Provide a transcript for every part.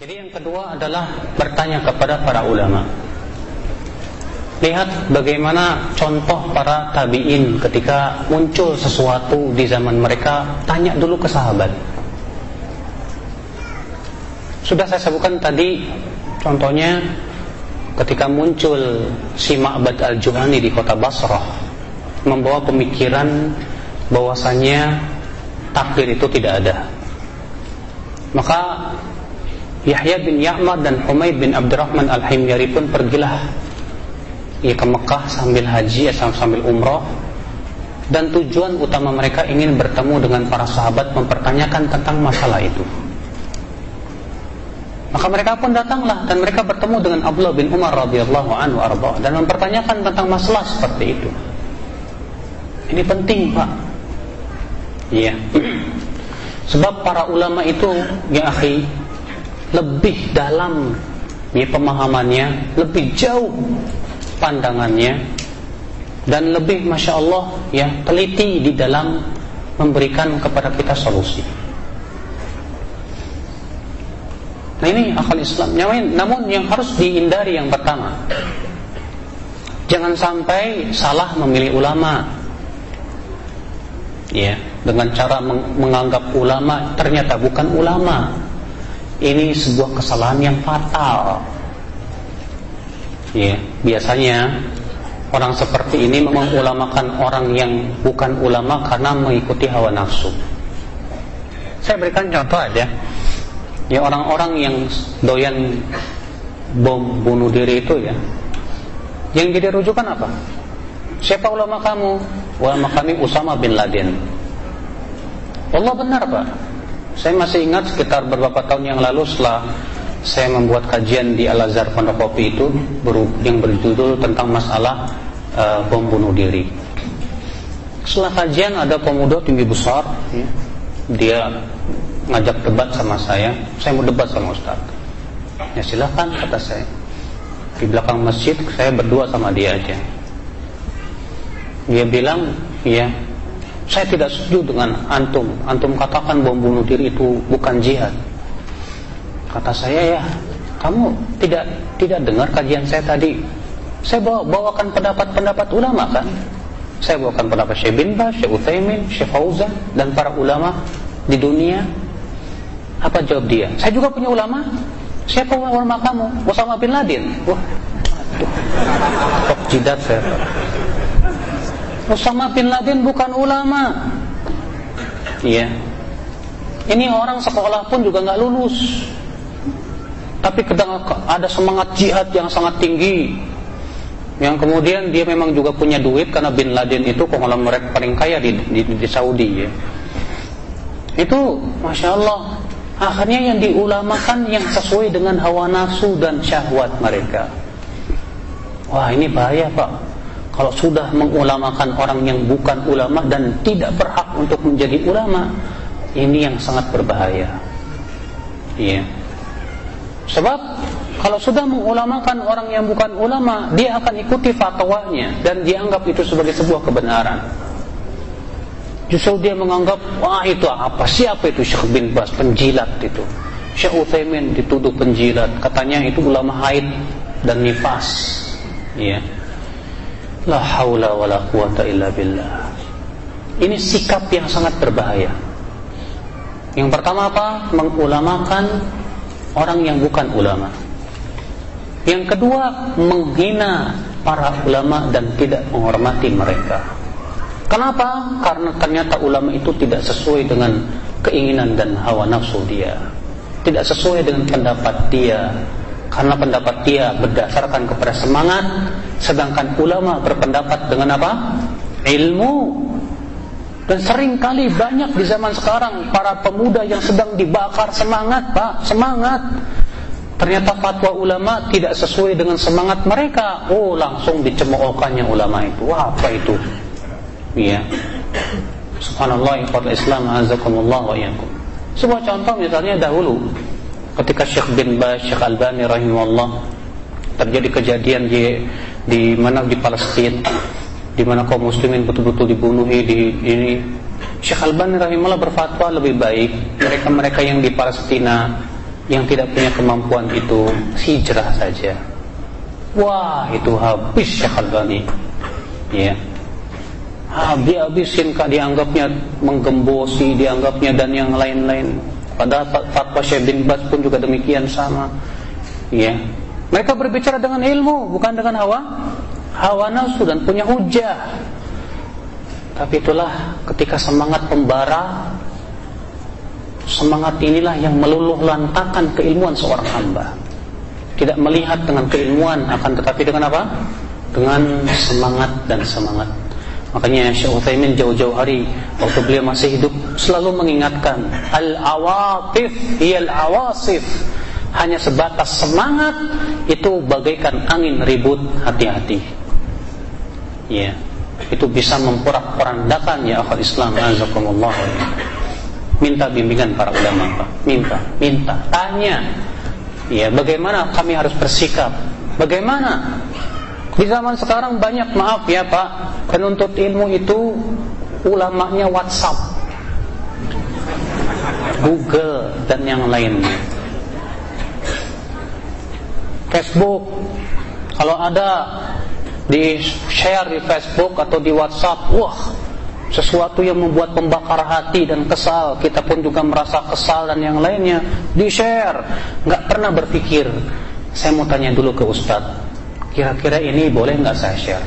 Jadi yang kedua adalah bertanya kepada para ulama. Lihat bagaimana contoh para tabi'in ketika muncul sesuatu di zaman mereka, tanya dulu ke sahabat. Sudah saya sebutkan tadi contohnya ketika muncul si Ma'bad al-Juhani di kota Basrah membawa pemikiran bahwasanya takdir itu tidak ada. Maka Yahya bin Ya'mar dan Humaid bin Abdurrahman al-Himyari pun pergilah ia ke Mekah sambil haji atau sambil umroh dan tujuan utama mereka ingin bertemu dengan para sahabat mempertanyakan tentang masalah itu. Maka mereka pun datanglah dan mereka bertemu dengan Abdullah bin Umar radhiyallahu anhu arba dan mempertanyakan tentang masalah seperti itu. Ini penting, Pak. Iya. Sebab para ulama itu, ya akhi, lebih dalam ya pemahamannya, lebih jauh pandangannya dan lebih masya Allah ya teliti di dalam memberikan kepada kita solusi. Nah ini akal Islam. Namun yang harus dihindari yang pertama, jangan sampai salah memilih ulama. Ya, dengan cara menganggap ulama ternyata bukan ulama. Ini sebuah kesalahan yang fatal. Ya, biasanya orang seperti ini mengulamakan orang yang bukan ulama karena mengikuti hawa nafsu. Saya berikan contoh aja. Ya orang-orang yang doyan bom bunuh diri itu ya. Yang jadi rujukan apa? Siapa ulama kamu? Ulama kami Usama bin Laden. Allah benar, Pak. Saya masih ingat sekitar beberapa tahun yang lalu setelah saya membuat kajian di Al Azhar Pondok Kopi itu yang berjudul tentang masalah uh, bom bunuh diri. Setelah kajian ada pemuda tinggi besar, ya, dia ngajak debat sama saya. Saya mau debat sama Ustaz. Ya silakan kata saya. Di belakang masjid saya berdua sama dia aja. Dia bilang, ya saya tidak setuju dengan antum. Antum katakan bom bunuh diri itu bukan jihad. Kata saya ya, kamu tidak tidak dengar kajian saya tadi. Saya bawa, bawakan pendapat-pendapat ulama kan. Saya bawakan pendapat Syekh bin Baz, Syekh Utsaimin, Syekh Fauzan dan para ulama di dunia. Apa jawab dia? Saya juga punya ulama. Siapa ulama kamu? Osama bin Laden. Wah, Tok jidat saya. Osama bin Laden bukan ulama. Iya. Ini orang sekolah pun juga nggak lulus tapi kadang ada semangat jihad yang sangat tinggi yang kemudian dia memang juga punya duit karena Bin Laden itu konglomerat paling kaya di, di, di Saudi ya. itu masya Allah akhirnya yang diulamakan yang sesuai dengan hawa nafsu dan syahwat mereka wah ini bahaya pak kalau sudah mengulamakan orang yang bukan ulama dan tidak berhak untuk menjadi ulama ini yang sangat berbahaya iya Sebab kalau sudah mengulamakan orang yang bukan ulama, dia akan ikuti fatwanya dan dianggap itu sebagai sebuah kebenaran. Justru dia menganggap, wah itu apa? Siapa itu Syekh bin Bas? Penjilat itu. Syekh Uthaymin dituduh penjilat. Katanya itu ulama haid dan nifas. Ya. La haula wa la quwata illa billah. Ini sikap yang sangat berbahaya. Yang pertama apa? Mengulamakan orang yang bukan ulama. Yang kedua, menghina para ulama dan tidak menghormati mereka. Kenapa? Karena ternyata ulama itu tidak sesuai dengan keinginan dan hawa nafsu dia. Tidak sesuai dengan pendapat dia. Karena pendapat dia berdasarkan kepada semangat, sedangkan ulama berpendapat dengan apa? Ilmu dan sering kali banyak di zaman sekarang para pemuda yang sedang dibakar semangat, Pak, semangat. Ternyata fatwa ulama tidak sesuai dengan semangat mereka. Oh, langsung dicemoohkannya ulama itu. Wah, apa itu? Iya. Subhanallah, ikhwatul Islam, azakumullah wa iyyakum. Sebuah contoh misalnya dahulu ketika Syekh bin Baz, Syekh Albani rahimahullah terjadi kejadian di di mana di Palestina di mana kaum muslimin betul-betul dibunuhi di ini Syekh Albani rahimahullah berfatwa lebih baik mereka-mereka yang di Palestina yang tidak punya kemampuan itu hijrah saja. Wah, itu habis Syekh Albani. Ya. Habis-habisin kak dianggapnya menggembosi, dianggapnya dan yang lain-lain. Padahal fatwa Syekh bin Bas pun juga demikian sama. Ya. Mereka berbicara dengan ilmu, bukan dengan hawa hawa nafsu dan punya hujah. Tapi itulah ketika semangat pembara Semangat inilah yang meluluh lantakan keilmuan seorang hamba Tidak melihat dengan keilmuan akan tetapi dengan apa? Dengan semangat dan semangat Makanya Syekh Uthaymin jauh-jauh hari Waktu beliau masih hidup Selalu mengingatkan Al-awatif Al-awasif Hanya sebatas semangat Itu bagaikan angin ribut hati-hati. Ya Itu bisa memporak-porandakan Ya akhal Islam Azakumullah. Minta bimbingan para ulama Pak. Minta, minta, tanya. Ya, bagaimana kami harus bersikap? Bagaimana? Di zaman sekarang banyak maaf ya Pak, penuntut ilmu itu ulamanya WhatsApp, Google dan yang lainnya. Facebook, kalau ada di share di Facebook atau di WhatsApp, wah sesuatu yang membuat pembakar hati dan kesal, kita pun juga merasa kesal dan yang lainnya, di share, nggak pernah berpikir. Saya mau tanya dulu ke Ustadz, Kira-kira ini boleh nggak saya share?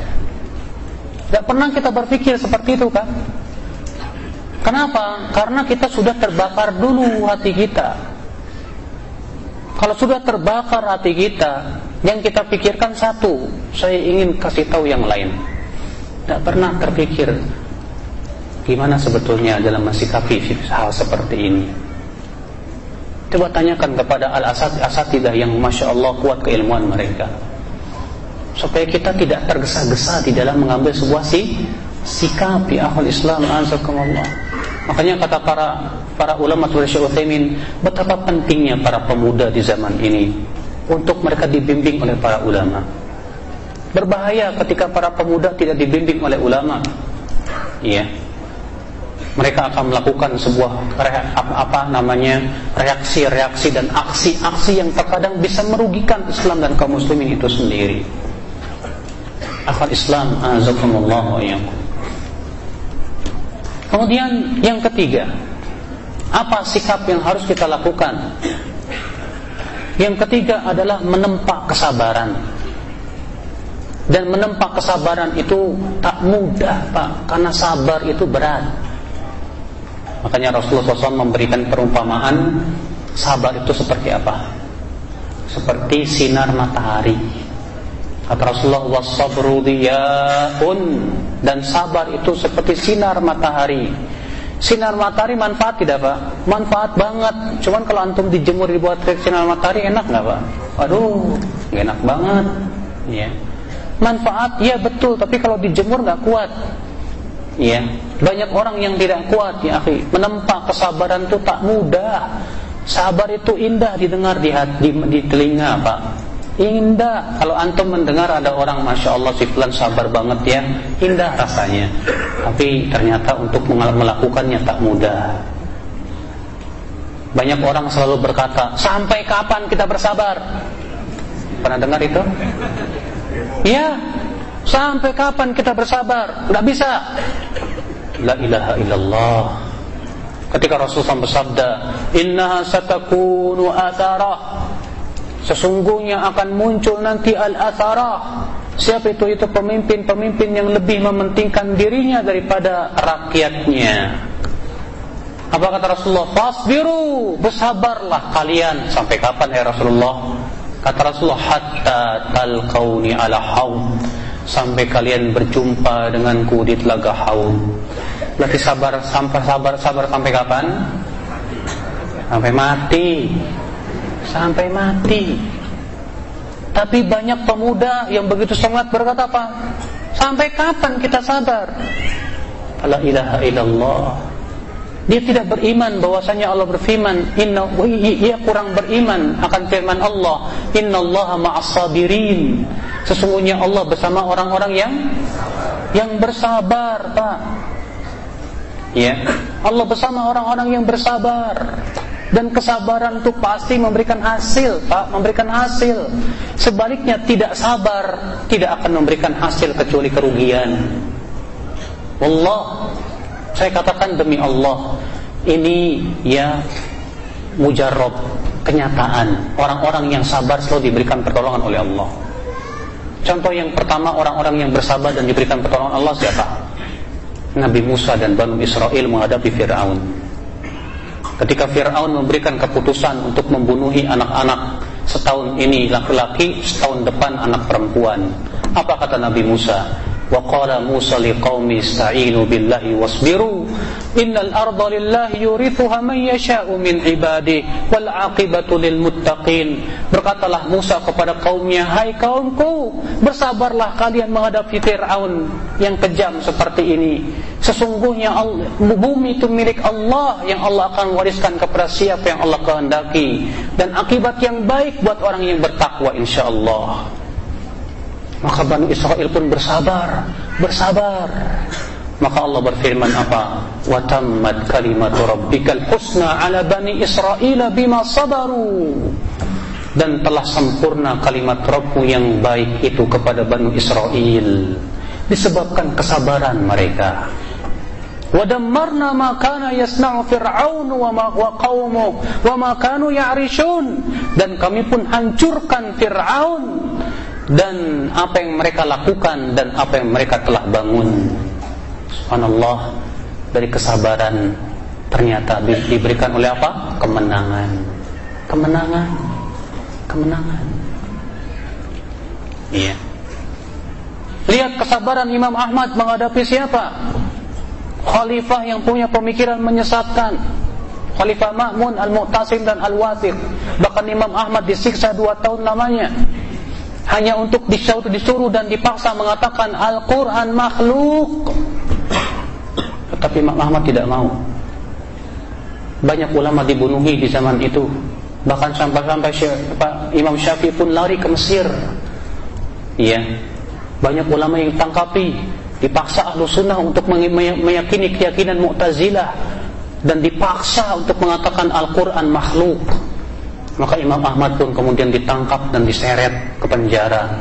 Gak pernah kita berpikir seperti itu kan? Kenapa? Karena kita sudah terbakar dulu hati kita. Kalau sudah terbakar hati kita, yang kita pikirkan satu, saya ingin kasih tahu yang lain. Tidak pernah terpikir gimana sebetulnya dalam mensikapi hal seperti ini. Coba tanyakan kepada al-asatidah yang masya Allah kuat keilmuan mereka supaya kita tidak tergesa-gesa di dalam mengambil sebuah si, sikap di akhul Islam. Makanya kata para para ulama seperti Syekh Utsaimin, betapa pentingnya para pemuda di zaman ini untuk mereka dibimbing oleh para ulama. Berbahaya ketika para pemuda tidak dibimbing oleh ulama. Iya. Mereka akan melakukan sebuah apa, namanya reaksi-reaksi dan aksi-aksi yang terkadang bisa merugikan Islam dan kaum muslimin itu sendiri akal Islam azakumullah wa Kemudian yang ketiga, apa sikap yang harus kita lakukan? Yang ketiga adalah menempa kesabaran. Dan menempa kesabaran itu tak mudah, Pak, karena sabar itu berat. Makanya Rasulullah SAW memberikan perumpamaan sabar itu seperti apa? Seperti sinar matahari Kata Rasulullah wasabru diyaun dan sabar itu seperti sinar matahari. Sinar matahari manfaat tidak pak? Manfaat banget. Cuman kalau antum dijemur dibuat ke sinar matahari enak nggak pak? Aduh, enak banget. Ya. Manfaat ya betul, tapi kalau dijemur nggak kuat. Ya, banyak orang yang tidak kuat ya akhi. Menempa kesabaran itu tak mudah. Sabar itu indah didengar di hati, di, di telinga pak Indah. Kalau antum mendengar ada orang Masya Allah si Fulan sabar banget ya Indah rasanya. Tapi ternyata untuk melakukannya tak mudah. Banyak orang selalu berkata Sampai kapan kita bersabar? Pernah dengar itu? Ya Sampai kapan kita bersabar? Tidak bisa. La ilaha illallah. Ketika Rasulullah bersabda Inna satakunu atharah Sesungguhnya akan muncul nanti al-atharah Siapa itu? Itu pemimpin-pemimpin yang lebih mementingkan dirinya daripada rakyatnya Apa kata Rasulullah? Fasbiru, bersabarlah kalian Sampai kapan ya Rasulullah? Kata Rasulullah Hatta talqawni ala haud Sampai kalian berjumpa denganku di telaga haud Berarti sabar, sampai sabar, sabar sampai kapan? Sampai mati sampai mati. Tapi banyak pemuda yang begitu sangat berkata apa? Sampai kapan kita sabar? La ilaha illallah. Dia tidak beriman bahwasanya Allah berfirman, "Inna ia kurang beriman akan firman Allah, "Innallaha ma'as sabirin." Sesungguhnya Allah bersama orang-orang yang yang bersabar, Pak. Ya. Allah bersama orang-orang yang bersabar. Dan kesabaran itu pasti memberikan hasil, Pak, memberikan hasil. Sebaliknya tidak sabar tidak akan memberikan hasil kecuali kerugian. Allah, saya katakan demi Allah, ini ya mujarab kenyataan orang-orang yang sabar selalu diberikan pertolongan oleh Allah. Contoh yang pertama orang-orang yang bersabar dan diberikan pertolongan Allah siapa? Nabi Musa dan Banu Israel menghadapi Fir'aun. Ketika Fir'aun memberikan keputusan untuk membunuhi anak-anak setahun ini laki-laki, setahun depan anak perempuan. Apa kata Nabi Musa? Wa qala Musa liqaumi ista'inu billahi wasbiru innal arda lillahi yurithuha man yasha'u min ibadihi wal 'aqibatu lil muttaqin. Berkatalah Musa kepada kaumnya, "Hai kaumku, bersabarlah kalian menghadapi Firaun yang kejam seperti ini. Sesungguhnya Allah, bumi itu milik Allah yang Allah akan wariskan kepada siapa yang Allah kehendaki dan akibat yang baik buat orang yang bertakwa insyaallah." Maka Bani Israel pun bersabar, bersabar. Maka Allah berfirman apa? Wa tammat kalimatu rabbikal husna ala Bani Israel bima sabaru. Dan telah sempurna kalimat Rabbmu yang baik itu kepada Bani Israel disebabkan kesabaran mereka. ودمرنا ما كان يصنع فرعون وما وقومه وما كانوا يعرشون dan kami pun hancurkan Firaun dan apa yang mereka lakukan dan apa yang mereka telah bangun. Subhanallah dari kesabaran ternyata di, diberikan oleh apa? Kemenangan. Kemenangan. Kemenangan. Iya. Lihat kesabaran Imam Ahmad menghadapi siapa? Khalifah yang punya pemikiran menyesatkan. Khalifah Ma'mun, Al-Mu'tasim dan Al-Wathiq. Bahkan Imam Ahmad disiksa dua tahun lamanya hanya untuk disuruh dan dipaksa mengatakan Al-Quran makhluk tetapi Imam Ahmad tidak mau. Banyak ulama dibunuhi di zaman itu. Bahkan sampai-sampai Imam Syafi'i pun lari ke Mesir. Iya. Banyak ulama yang tangkapi dipaksa ahlu sunnah untuk meyakini keyakinan mu'tazilah. Dan dipaksa untuk mengatakan Al-Quran makhluk. Maka Imam Ahmad pun kemudian ditangkap dan diseret ke penjara.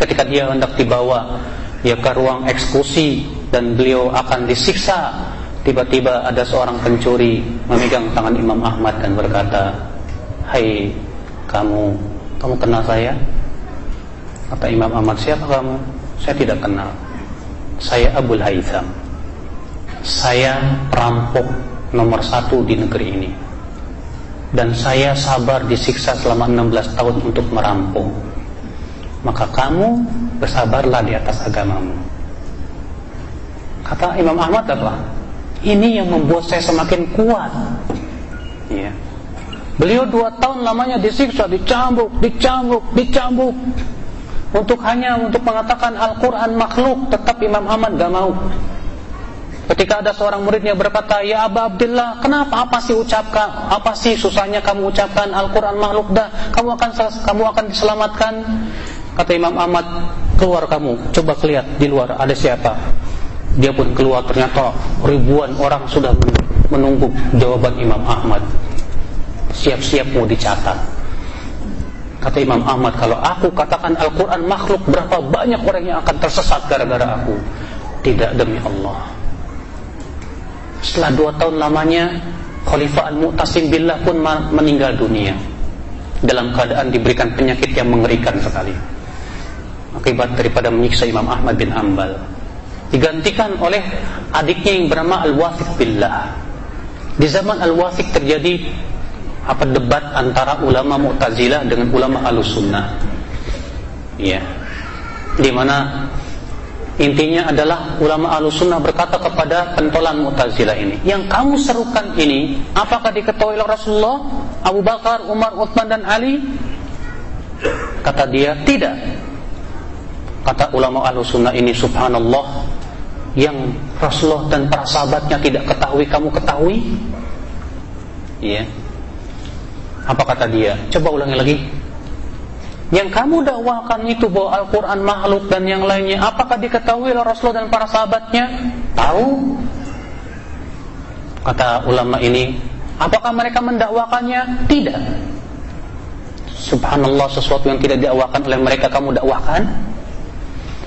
Ketika dia hendak dibawa ya ke ruang eksekusi dan beliau akan disiksa, tiba-tiba ada seorang pencuri memegang tangan Imam Ahmad dan berkata, "Hai kamu, kamu kenal saya?" Kata Imam Ahmad, "Siapa kamu?" "Saya tidak kenal. Saya Abul Haytham. Saya perampok nomor satu di negeri ini." dan saya sabar disiksa selama 16 tahun untuk merampung maka kamu bersabarlah di atas agamamu kata Imam Ahmad apa ini yang membuat saya semakin kuat ya. beliau dua tahun lamanya disiksa dicambuk dicambuk dicambuk untuk hanya untuk mengatakan Al-Quran makhluk tetap Imam Ahmad gak mau Ketika ada seorang muridnya berkata, "Ya Aba Abdullah, kenapa apa sih ucapkan? Apa sih susahnya kamu ucapkan Al-Qur'an makhluk dah? Kamu akan kamu akan diselamatkan." Kata Imam Ahmad, "Keluar kamu, coba lihat di luar ada siapa." Dia pun keluar ternyata ribuan orang sudah menunggu jawaban Imam Ahmad. Siap-siap mau dicatat. Kata Imam Ahmad, kalau aku katakan Al-Quran makhluk, berapa banyak orang yang akan tersesat gara-gara aku? Tidak demi Allah. Setelah dua tahun lamanya Khalifah Al-Mu'tasim Billah pun meninggal dunia Dalam keadaan diberikan penyakit yang mengerikan sekali Akibat daripada menyiksa Imam Ahmad bin Ambal Digantikan oleh adiknya yang bernama Al-Wathiq Billah Di zaman Al-Wathiq terjadi apa debat antara ulama Mu'tazilah dengan ulama Al-Sunnah Ya di mana Intinya adalah ulama sunnah berkata kepada pentolan Mu'tazilah ini, yang kamu serukan ini, apakah diketahui oleh Rasulullah, Abu Bakar, Umar, Uthman dan Ali? Kata dia, tidak. Kata ulama sunnah ini, subhanallah, yang Rasulullah dan para sahabatnya tidak ketahui, kamu ketahui? Iya. Apa kata dia? Coba ulangi lagi. Yang kamu dakwakan itu bahwa Al-Quran makhluk dan yang lainnya Apakah diketahui oleh Rasulullah dan para sahabatnya? Tahu Kata ulama ini Apakah mereka mendakwakannya? Tidak. Subhanallah sesuatu yang tidak dakwakan oleh mereka kamu dakwakan?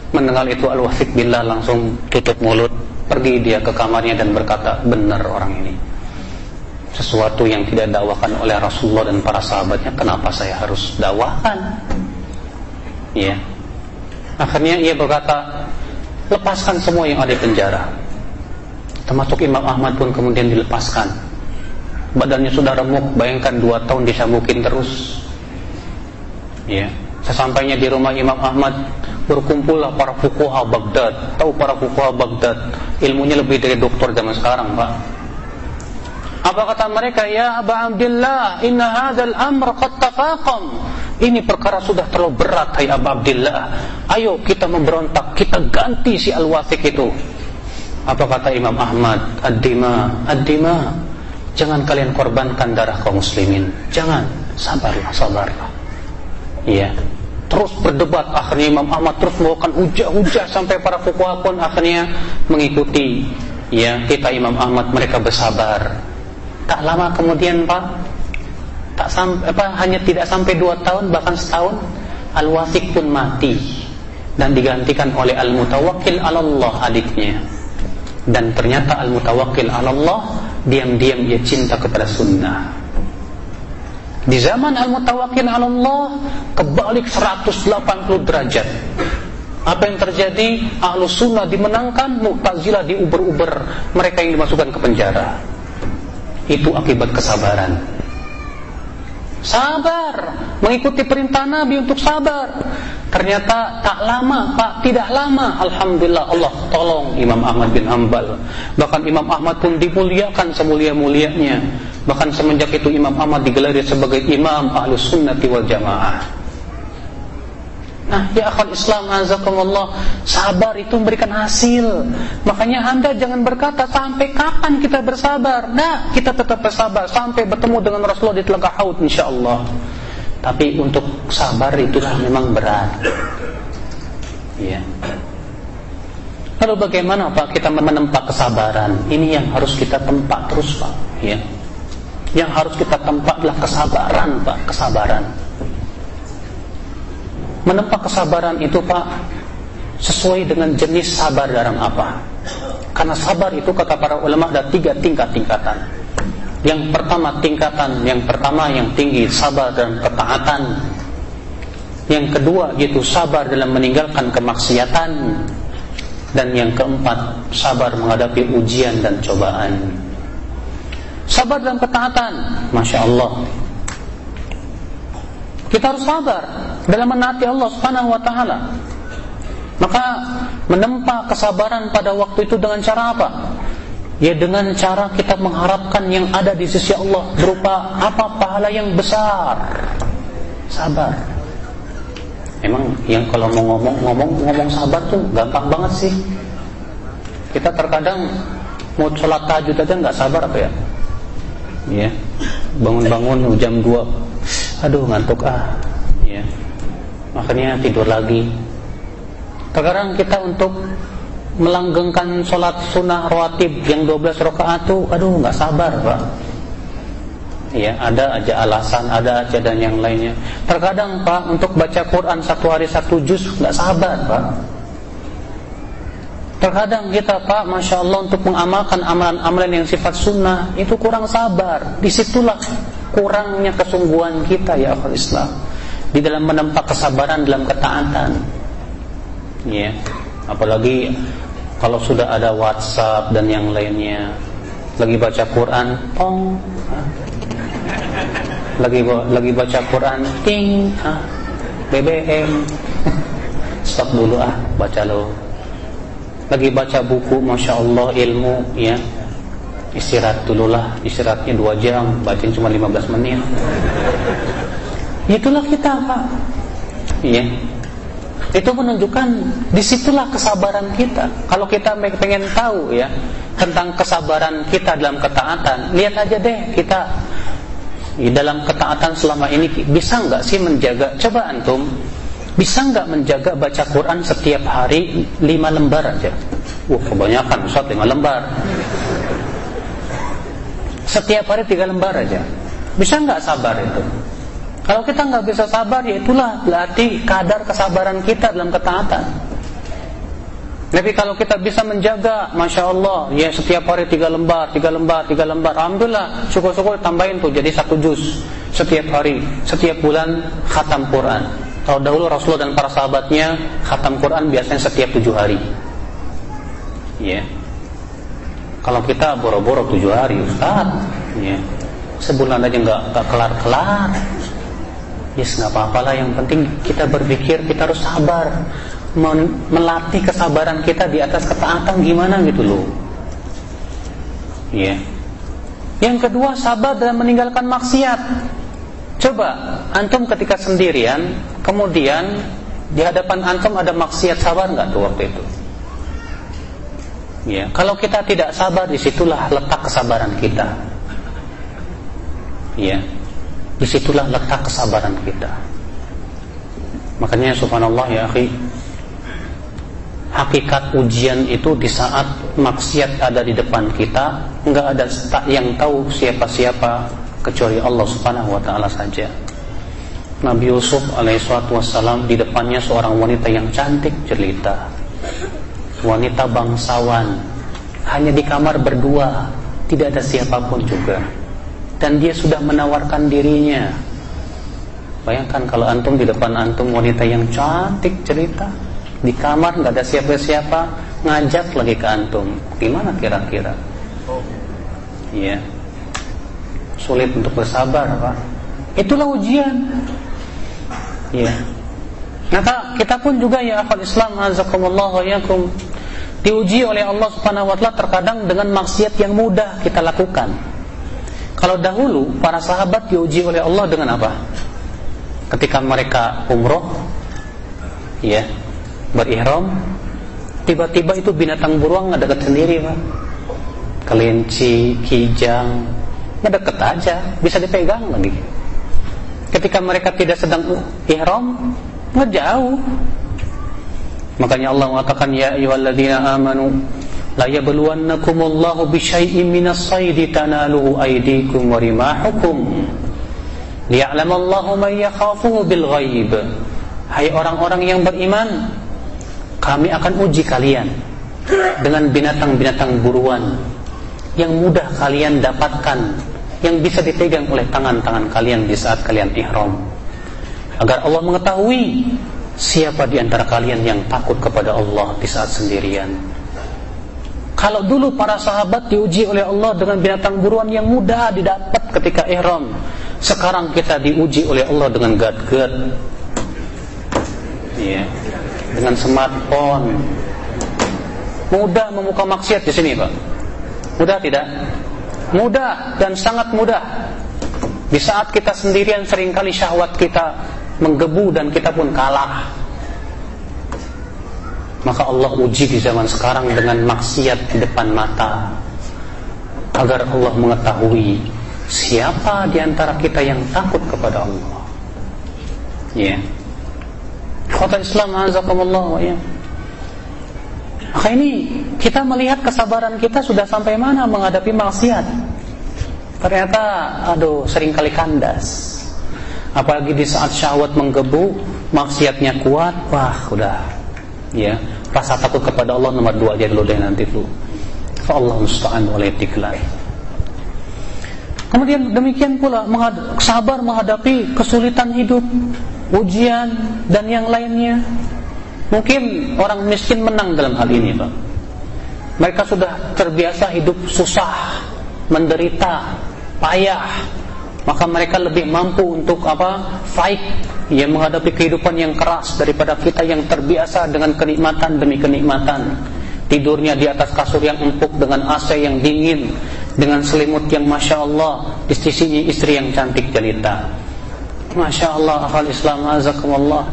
Mendengar itu Al-Wasik Billah langsung tutup mulut, pergi dia ke kamarnya dan berkata, benar orang ini. Sesuatu yang tidak dakwakan oleh Rasulullah dan para sahabatnya, kenapa saya harus dakwakan? Ya. Akhirnya ia berkata, lepaskan semua yang ada di penjara. Termasuk Imam Ahmad pun kemudian dilepaskan. Badannya sudah remuk, bayangkan dua tahun disambukin terus. Ya. Sesampainya di rumah Imam Ahmad, berkumpullah para fukuha Baghdad. Tahu para fukuha Baghdad, ilmunya lebih dari doktor zaman sekarang, Pak. Apa kata mereka? Ya Aba Abdullah, inna hadzal amr qad tafaqam. Ini perkara sudah terlalu berat, hai Aba Abdullah. Ayo kita memberontak, kita ganti si Al-Wathiq itu. Apa kata Imam Ahmad? Ad-dima, ad-dima. Jangan kalian korbankan darah kaum muslimin. Jangan, sabarlah, sabarlah. Iya terus berdebat. Akhirnya Imam Ahmad terus melakukan hujah-hujah sampai para fuqaha pun akhirnya mengikuti. Ya kita Imam Ahmad mereka bersabar. Tak lama kemudian Pak tak sampai apa hanya tidak sampai dua tahun bahkan setahun Al-Wathiq pun mati dan digantikan oleh Al-Mutawakkil Allah adiknya. Dan ternyata Al-Mutawakkil Allah diam-diam dia cinta kepada sunnah di zaman Al-Mutawakkil Allah kebalik 180 derajat. Apa yang terjadi? Ahlu sunnah dimenangkan, Mu'tazilah diuber-uber, mereka yang dimasukkan ke penjara. Itu akibat kesabaran. Sabar, mengikuti perintah Nabi untuk sabar. Ternyata tak lama, Pak, tidak lama. Alhamdulillah Allah tolong Imam Ahmad bin Hambal. Bahkan Imam Ahmad pun dimuliakan semulia-mulianya. Bahkan semenjak itu Imam Ahmad digelari sebagai Imam Ahlus Sunnati wal Jamaah. Nah, ya akhal Islam azakumullah, sabar itu memberikan hasil. Makanya Anda jangan berkata sampai kapan kita bersabar. Nah, kita tetap bersabar sampai bertemu dengan Rasulullah di telaga Haud insyaallah. Tapi untuk sabar itulah memang berat. Ya. Lalu bagaimana Pak kita menempa kesabaran? Ini yang harus kita tempat terus Pak, ya. Yang harus kita tempat adalah kesabaran Pak, kesabaran menempa kesabaran itu Pak sesuai dengan jenis sabar dalam apa. Karena sabar itu kata para ulama ada tiga tingkat-tingkatan. Yang pertama tingkatan yang pertama yang tinggi sabar dan ketaatan. Yang kedua yaitu sabar dalam meninggalkan kemaksiatan. Dan yang keempat sabar menghadapi ujian dan cobaan. Sabar dalam ketaatan Masya Allah. Kita harus sabar dalam menaati Allah Subhanahu wa taala. Maka menempa kesabaran pada waktu itu dengan cara apa? Ya dengan cara kita mengharapkan yang ada di sisi Allah berupa apa pahala yang besar. Sabar. Emang yang kalau mau ngomong ngomong ngomong sabar tuh gampang banget sih. Kita terkadang mau sholat tahajud aja nggak sabar apa ya? Ya, bangun-bangun jam 2 aduh ngantuk ah akhirnya tidur lagi. Terkadang kita untuk melanggengkan sholat sunnah rawatib yang 12 rakaat tuh aduh nggak sabar pak. Ya ada aja alasan ada aja dan yang lainnya. Terkadang pak untuk baca Quran satu hari satu juz nggak sabar pak. Terkadang kita Pak, Masya Allah untuk mengamalkan amalan-amalan yang sifat sunnah Itu kurang sabar. Di situlah kurangnya kesungguhan kita ya akal Islam di dalam menempa kesabaran dalam ketaatan. Ya. Apalagi kalau sudah ada WhatsApp dan yang lainnya. Lagi baca Quran tong. Lagi lagi baca Quran ting. BBM stop dulu ah baca lo. Lagi baca buku Masya Allah ilmu ya. Istirahat dulu lah istirahatnya dua jam bacain cuma 15 menit itulah kita pak. Iya. Itu menunjukkan di situlah kesabaran kita. Kalau kita pengen tahu ya tentang kesabaran kita dalam ketaatan lihat aja deh kita di dalam ketaatan selama ini bisa nggak sih menjaga? Coba antum bisa nggak menjaga baca Quran setiap hari lima lembar aja? Wah kebanyakan Ustaz lima lembar. Setiap hari tiga lembar aja. Bisa nggak sabar itu? Kalau kita nggak bisa sabar, ya itulah berarti kadar kesabaran kita dalam ketaatan. Tapi kalau kita bisa menjaga, masya Allah, ya setiap hari tiga lembar, tiga lembar, tiga lembar, alhamdulillah, syukur-syukur tambahin tuh jadi satu juz setiap hari, setiap bulan khatam Quran. Kalau dahulu Rasulullah dan para sahabatnya khatam Quran biasanya setiap tujuh hari. Ya. Kalau kita boro-boro tujuh hari, Ustaz, ya. Sebulan aja nggak kelar-kelar. Yes, nggak apa-apalah. Yang penting kita berpikir kita harus sabar melatih kesabaran kita di atas ketaatan gimana gitu loh. Iya. Yeah. Yang kedua sabar dalam meninggalkan maksiat. Coba antum ketika sendirian, kemudian di hadapan antum ada maksiat sabar nggak tuh waktu itu? Ya, kalau kita tidak sabar di situlah letak kesabaran kita. Ya, di situlah letak kesabaran kita. Makanya subhanallah ya akhi, hakikat ujian itu di saat maksiat ada di depan kita nggak ada tak yang tahu siapa-siapa kecuali Allah Subhanahu wa taala saja. Nabi Yusuf alaihissalatu wassalam di depannya seorang wanita yang cantik jelita. Wanita bangsawan hanya di kamar berdua, tidak ada siapa pun juga. Dan dia sudah menawarkan dirinya. Bayangkan kalau antum di depan antum wanita yang cantik jelita, di kamar nggak ada siapa-siapa ngajak lagi ke antum. Gimana kira-kira? Iya. Sulit untuk bersabar pak. Itulah ujian. Iya. Maka kita pun juga ya akal Islam azakumullah wa yakum diuji oleh Allah Subhanahu wa taala terkadang dengan maksiat yang mudah kita lakukan kalau dahulu para sahabat diuji oleh Allah dengan apa? Ketika mereka umroh ya berihram tiba-tiba itu binatang buruan ngedekat sendiri pak. Kelinci, kijang ngedekat aja bisa dipegang lagi. Ketika mereka tidak sedang ihram ngejauh. Makanya Allah mengatakan ya ayyuhalladzina amanu la yabluwannakumullahu bisyai'in minas saydi tanaluhu aydikum wa rimahukum. Liya'lamallahu man yakhafuhu bil ghaib. Hai orang-orang yang beriman kami akan uji kalian dengan binatang-binatang buruan yang mudah kalian dapatkan yang bisa dipegang oleh tangan-tangan kalian di saat kalian ihram. Agar Allah mengetahui siapa di antara kalian yang takut kepada Allah di saat sendirian kalau dulu para sahabat diuji oleh Allah dengan binatang buruan yang mudah didapat ketika ihram sekarang kita diuji oleh Allah dengan gad-gad yeah dengan smartphone. Mudah membuka maksiat di sini, Pak. Mudah tidak? Mudah dan sangat mudah. Di saat kita sendirian sering kali syahwat kita menggebu dan kita pun kalah. Maka Allah uji di zaman sekarang dengan maksiat di depan mata agar Allah mengetahui siapa di antara kita yang takut kepada Allah. Ya. Kota Islam azakumullah ya. Maka ini kita melihat kesabaran kita sudah sampai mana menghadapi maksiat. Ternyata aduh sering kali kandas. Apalagi di saat syahwat menggebu, maksiatnya kuat, wah udah. Ya, rasa takut kepada Allah nomor dua aja dulu deh nanti dulu. Allah musta'an oleh tiklan. Kemudian demikian pula sabar menghadapi kesulitan hidup ujian dan yang lainnya. Mungkin orang miskin menang dalam hal ini, Pak. Mereka sudah terbiasa hidup susah, menderita, payah. Maka mereka lebih mampu untuk apa? Fight, ya menghadapi kehidupan yang keras daripada kita yang terbiasa dengan kenikmatan demi kenikmatan. Tidurnya di atas kasur yang empuk dengan AC yang dingin, dengan selimut yang masya Allah, di sisinya istri yang cantik jelita. Masya Allah akal Islam azakumullah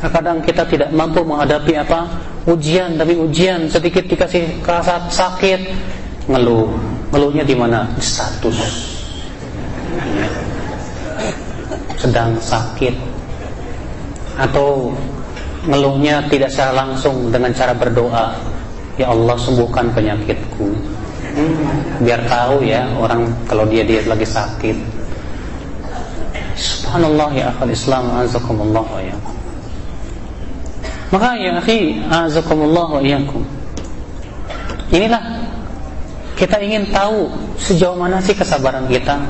Kadang kita tidak mampu menghadapi apa Ujian demi ujian Sedikit dikasih kerasa sakit Ngeluh Ngeluhnya di mana? Status ya. Sedang sakit Atau Ngeluhnya tidak secara langsung Dengan cara berdoa Ya Allah sembuhkan penyakitku biar tahu ya orang kalau dia dia lagi sakit. Subhanallah ya akhal Islam azakumullah ya. Maka ya akhi azakumullah wa iyyakum. Inilah kita ingin tahu sejauh mana sih kesabaran kita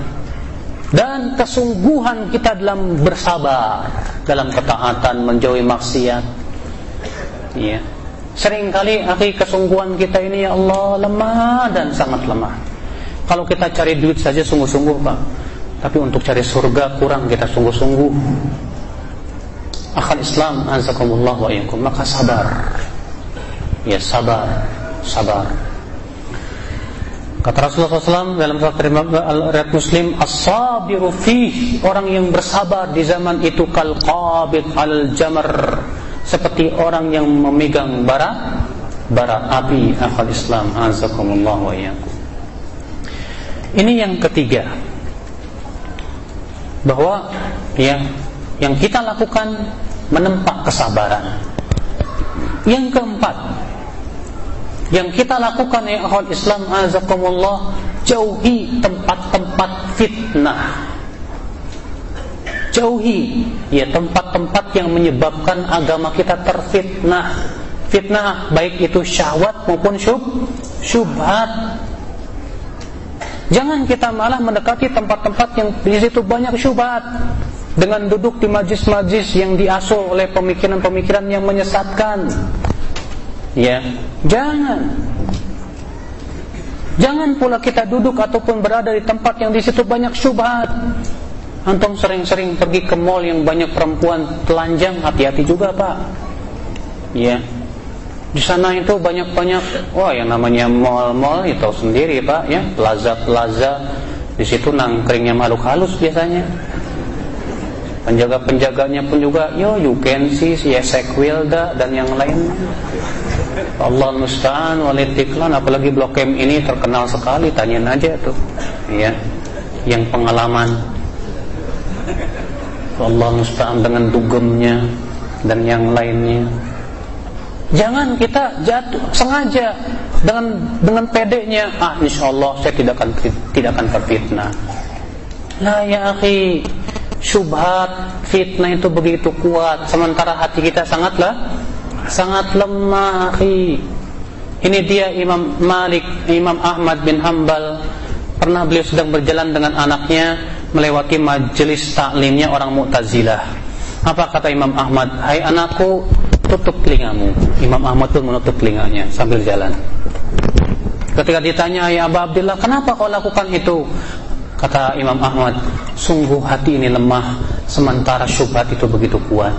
dan kesungguhan kita dalam bersabar dalam ketaatan menjauhi maksiat. Iya. Seringkali akhi kesungguhan kita ini ya Allah lemah dan sangat lemah. Kalau kita cari duit saja sungguh-sungguh Pak. Tapi untuk cari surga kurang kita sungguh-sungguh. Akhal Islam azakumullah wa iyyakum maka sabar. Ya sabar, sabar. Kata Rasulullah SAW dalam riwayat Muslim, as-sabiru fih orang yang bersabar di zaman itu kal qabid al jamar seperti orang yang memegang bara bara api akal Islam azakumullah wa iyyakum. Ini yang ketiga bahwa ya yang kita lakukan menempa kesabaran. Yang keempat, yang kita lakukan ya akhwat Islam azakumullah jauhi tempat-tempat fitnah. Jauhi ya tempat-tempat yang menyebabkan agama kita terfitnah. Fitnah baik itu syahwat maupun syub syubhat. Jangan kita malah mendekati tempat-tempat yang di situ banyak syubhat dengan duduk di majlis-majlis yang diasuh oleh pemikiran-pemikiran yang menyesatkan. Ya, jangan. Jangan pula kita duduk ataupun berada di tempat yang di situ banyak syubhat. Antum sering-sering pergi ke mall yang banyak perempuan telanjang, hati-hati juga, Pak. Ya. Di sana itu banyak-banyak wah yang namanya mall-mall itu sendiri, Pak, ya. Plaza-plaza di situ nangkringnya makhluk halus biasanya. Penjaga-penjaganya pun juga, yo you can see si Ezekiel dan yang lain. Allah musta'an walitiklan apalagi Blok M ini terkenal sekali tanyain aja tuh. Ya yang pengalaman. Allah musta'an dengan dugemnya dan yang lainnya. Jangan kita jatuh sengaja dengan dengan pedenya. Ah insyaallah saya tidak akan tidak akan terfitnah. Lah ya akhi syubhat fitnah itu begitu kuat. Sementara hati kita sangatlah sangat lemah akhi. Ini dia Imam Malik, Imam Ahmad bin Hambal pernah beliau sedang berjalan dengan anaknya melewati majelis taklimnya orang Mu'tazilah. Apa kata Imam Ahmad? Hai anakku, tutup telingamu. Imam Ahmad pun menutup telinganya sambil jalan. Ketika ditanya, "Ya Abu Abdullah, kenapa kau lakukan itu?" Kata Imam Ahmad, "Sungguh hati ini lemah sementara syubhat itu begitu kuat."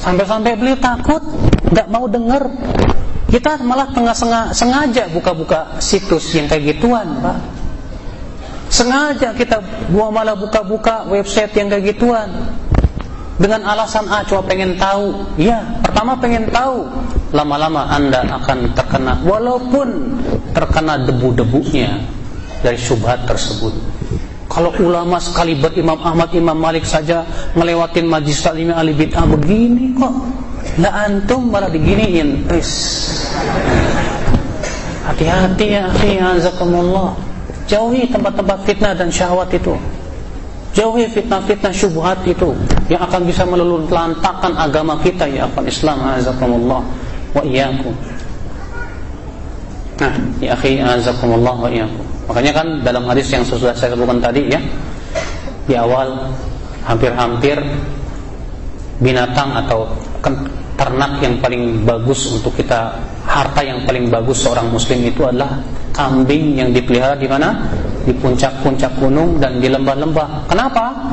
Sampai-sampai beliau takut, nggak mau dengar. Kita malah tengah sengaja buka-buka situs yang kayak gituan, Pak. Sengaja kita buah malah buka-buka website yang kayak gituan. Dengan alasan ah cuma pengen tahu. Ya, pertama pengen tahu. Lama-lama Anda akan terkena walaupun terkena debu-debunya dari syubhat tersebut. Kalau ulama sekali Imam Ahmad, Imam Malik saja ngelewatin majlis taklim ahli bid'ah begini kok. Lah antum malah diginiin. Hati-hati ya akhi, azakumullah. Jauhi tempat-tempat fitnah dan syahwat itu. Jauhi fitnah-fitnah syubhat itu yang akan bisa meluluntlantakan agama kita ya akan Islam azakumullah wa iyyakum. Nah, ya akhi azakumullah wa iyyakum. Makanya kan dalam hadis yang sudah saya sebutkan tadi ya di awal hampir-hampir binatang atau ternak yang paling bagus untuk kita harta yang paling bagus seorang muslim itu adalah kambing yang dipelihara di mana? Di puncak-puncak gunung dan di lembah-lembah. Kenapa?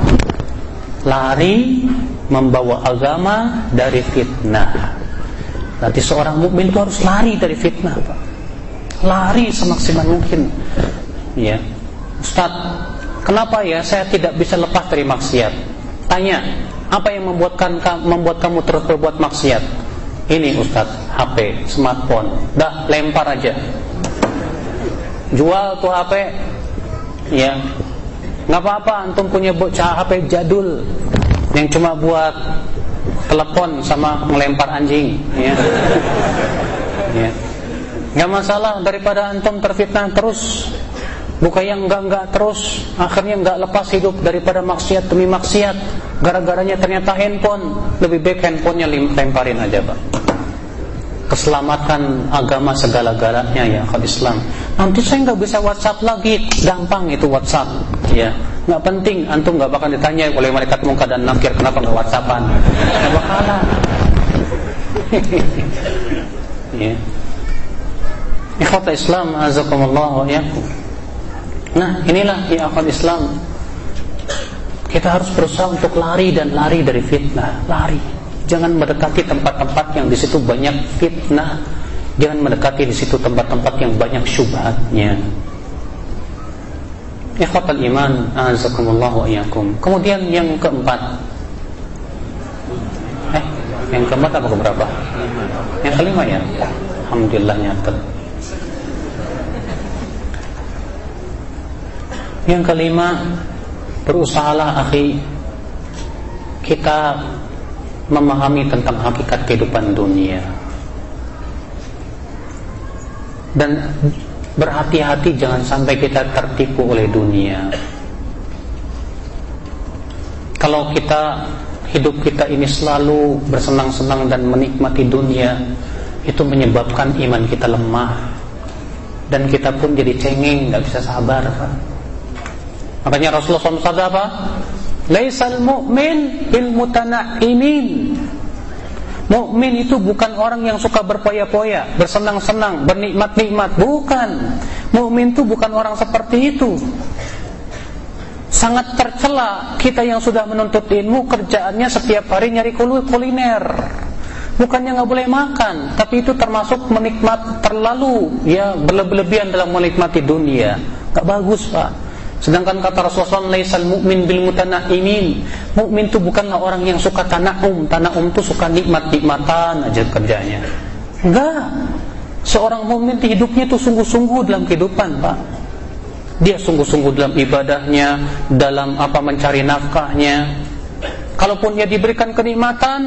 Lari membawa agama dari fitnah. Nanti seorang mukmin itu harus lari dari fitnah, Pak. Lari semaksimal mungkin ya Ustaz kenapa ya saya tidak bisa lepas dari maksiat? Tanya apa yang membuatkan membuat kamu terus berbuat maksiat? Ini Ustaz HP smartphone. Dah lempar aja. Jual tuh HP ya. Nggak apa-apa antum punya bocah HP jadul. Yang cuma buat telepon sama melempar anjing ya. Ya. Gak masalah daripada antum terfitnah terus Bukan yang enggak-enggak terus Akhirnya enggak lepas hidup daripada maksiat demi maksiat. Gara-garanya ternyata handphone. Lebih baik handphonenya lemparin aja Pak. Keselamatan agama segala-galanya ya Kalau Islam. Nanti saya nggak bisa WhatsApp lagi. Gampang itu WhatsApp ya. Nggak penting. Antum nggak bakal ditanya oleh malaikat muka dan nakir Kenapa nggak WhatsAppan? Nggak bakalan ya. Ikhwata Islam azakumullah wa yakum. Nah, inilah ya akhwat Islam. Kita harus berusaha untuk lari dan lari dari fitnah, lari. Jangan mendekati tempat-tempat yang di situ banyak fitnah. Jangan mendekati di situ tempat-tempat yang banyak syubhatnya. Ikhwatal iman, azakumullah wa yakum. Kemudian yang keempat. Eh, yang keempat apa keberapa? Yang kelima ya. Alhamdulillah nyatet. Yang kelima, berusahalah akhi kita memahami tentang hakikat kehidupan dunia. Dan berhati-hati jangan sampai kita tertipu oleh dunia. Kalau kita hidup kita ini selalu bersenang-senang dan menikmati dunia, itu menyebabkan iman kita lemah dan kita pun jadi cengeng, nggak bisa sabar. Makanya Rasulullah SAW apa? Laisal mu'min bil mutana'imin. Mukmin itu bukan orang yang suka berpoya-poya, bersenang-senang, bernikmat-nikmat, bukan. Mukmin itu bukan orang seperti itu. Sangat tercela kita yang sudah menuntut ilmu kerjaannya setiap hari nyari kuliner. Bukannya nggak boleh makan, tapi itu termasuk menikmat terlalu ya berlebihan dalam menikmati dunia. Gak bagus pak. Sedangkan kata Rasulullah laisal mu'min bil mutanaimin. Mukmin itu bukanlah orang yang suka tanaum. Tanaum itu suka nikmat-nikmatan aja kerjanya. Enggak. Seorang mukmin hidupnya itu sungguh-sungguh dalam kehidupan, Pak. Dia sungguh-sungguh dalam ibadahnya, dalam apa mencari nafkahnya. Kalaupun dia diberikan kenikmatan,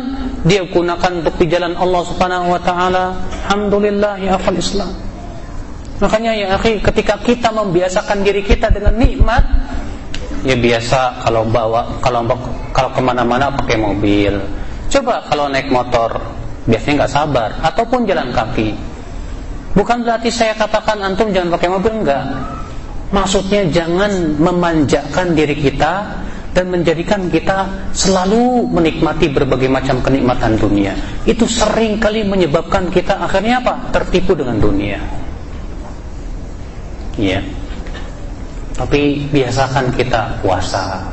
dia gunakan untuk di jalan Allah Subhanahu wa taala. Alhamdulillah ya akal Islam. Makanya ya akhi, ketika kita membiasakan diri kita dengan nikmat, ya biasa kalau bawa kalau kalau ke mana-mana pakai mobil. Coba kalau naik motor, biasanya nggak sabar, ataupun jalan kaki. Bukan berarti saya katakan antum jangan pakai mobil enggak. Maksudnya jangan memanjakan diri kita dan menjadikan kita selalu menikmati berbagai macam kenikmatan dunia. Itu sering kali menyebabkan kita akhirnya apa? Tertipu dengan dunia ya tapi biasakan kita puasa.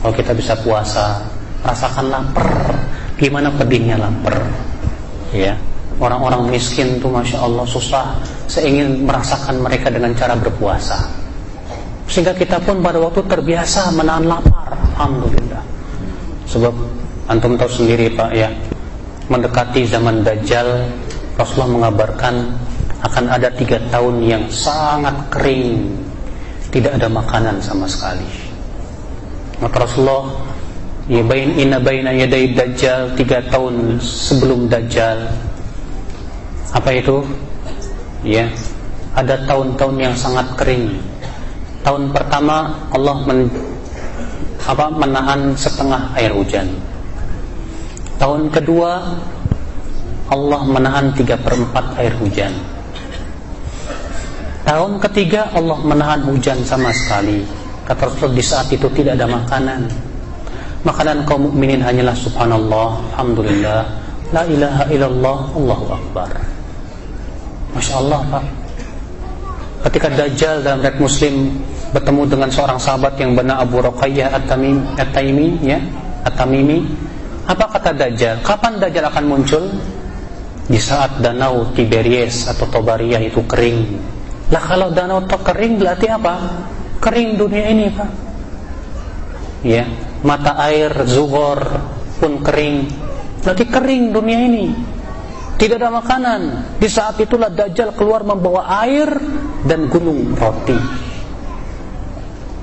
Kalau kita bisa puasa rasakan lapar. Gimana pedihnya lapar? Ya orang-orang miskin tuh masya Allah susah. Saya ingin merasakan mereka dengan cara berpuasa. Sehingga kita pun pada waktu terbiasa menahan lapar. Alhamdulillah. Sebab antum tahu sendiri pak ya. Mendekati zaman dajjal Rasulullah mengabarkan akan ada tiga tahun yang sangat kering. Tidak ada makanan sama sekali. Maka Rasulullah ya inna baina yaday dajjal tiga tahun sebelum dajjal. Apa itu? Ya ada tahun-tahun yang sangat kering. Tahun pertama Allah men, apa menahan setengah air hujan. Tahun kedua Allah menahan tiga perempat air hujan Tahun ketiga Allah menahan hujan sama sekali. Kata Rasul di saat itu tidak ada makanan. Makanan kaum mukminin hanyalah subhanallah, alhamdulillah, la ilaha illallah, Allahu akbar. Masya Allah Pak. Ketika Dajjal dalam red Muslim bertemu dengan seorang sahabat yang benar Abu Ruqayyah At-Taimi, ya, At-Tamimi. Apa kata Dajjal? Kapan Dajjal akan muncul? Di saat danau Tiberias atau Tobaria itu kering lah kalau danau tok kering berarti apa? Kering dunia ini, Pak. Ya, mata air Zuhor pun kering. Berarti kering dunia ini. Tidak ada makanan. Di saat itulah Dajjal keluar membawa air dan gunung roti.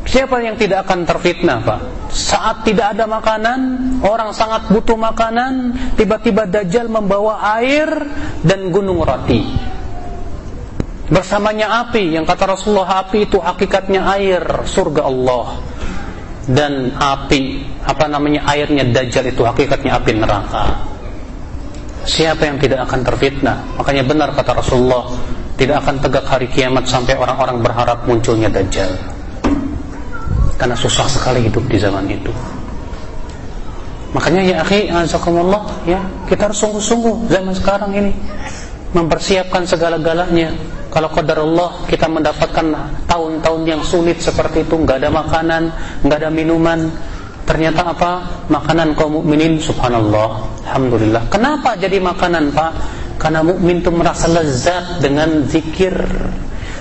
Siapa yang tidak akan terfitnah, Pak? Saat tidak ada makanan, orang sangat butuh makanan, tiba-tiba Dajjal membawa air dan gunung roti. Bersamanya api yang kata Rasulullah api itu hakikatnya air surga Allah dan api apa namanya airnya dajjal itu hakikatnya api neraka. Siapa yang tidak akan terfitnah? Makanya benar kata Rasulullah, tidak akan tegak hari kiamat sampai orang-orang berharap munculnya dajjal. Karena susah sekali hidup di zaman itu. Makanya ya akhi, azakumullah ya, kita harus sungguh-sungguh zaman sekarang ini mempersiapkan segala-galanya. Kalau qadar Allah kita mendapatkan tahun-tahun yang sulit seperti itu, nggak ada makanan, nggak ada minuman, ternyata apa? Makanan kaum mukminin subhanallah, alhamdulillah. Kenapa jadi makanan, Pak? Karena mukmin itu merasa lezat dengan zikir.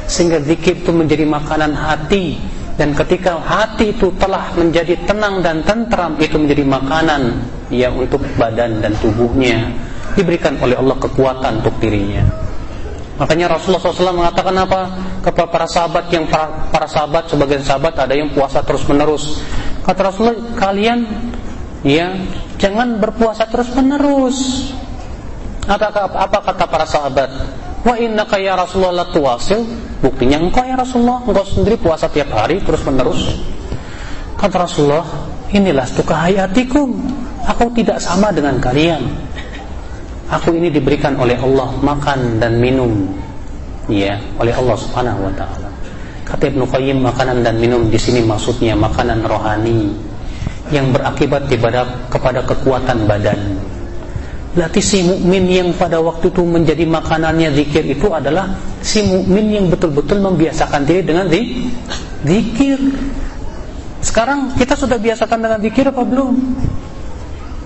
Sehingga zikir itu menjadi makanan hati dan ketika hati itu telah menjadi tenang dan tentram itu menjadi makanan ya untuk badan dan tubuhnya diberikan oleh Allah kekuatan untuk dirinya makanya Rasulullah SAW mengatakan apa? Kepada para sahabat yang para, para sahabat sebagian sahabat ada yang puasa terus menerus kata Rasulullah kalian ya jangan berpuasa terus menerus apa, apa, kata para sahabat? Wa innaka ya Rasulullah tuwasil. Buktinya engkau ya Rasulullah Engkau sendiri puasa tiap hari terus menerus Kata Rasulullah Inilah hayatikum Aku tidak sama dengan kalian Aku ini diberikan oleh Allah Makan dan minum Ya, oleh Allah subhanahu wa ta'ala Kata Ibn Qayyim Makanan dan minum di sini maksudnya Makanan rohani Yang berakibat kepada, kepada kekuatan badan Berarti si mukmin yang pada waktu itu menjadi makanannya zikir itu adalah si mukmin yang betul-betul membiasakan diri dengan zikir. Sekarang kita sudah biasakan dengan zikir apa belum?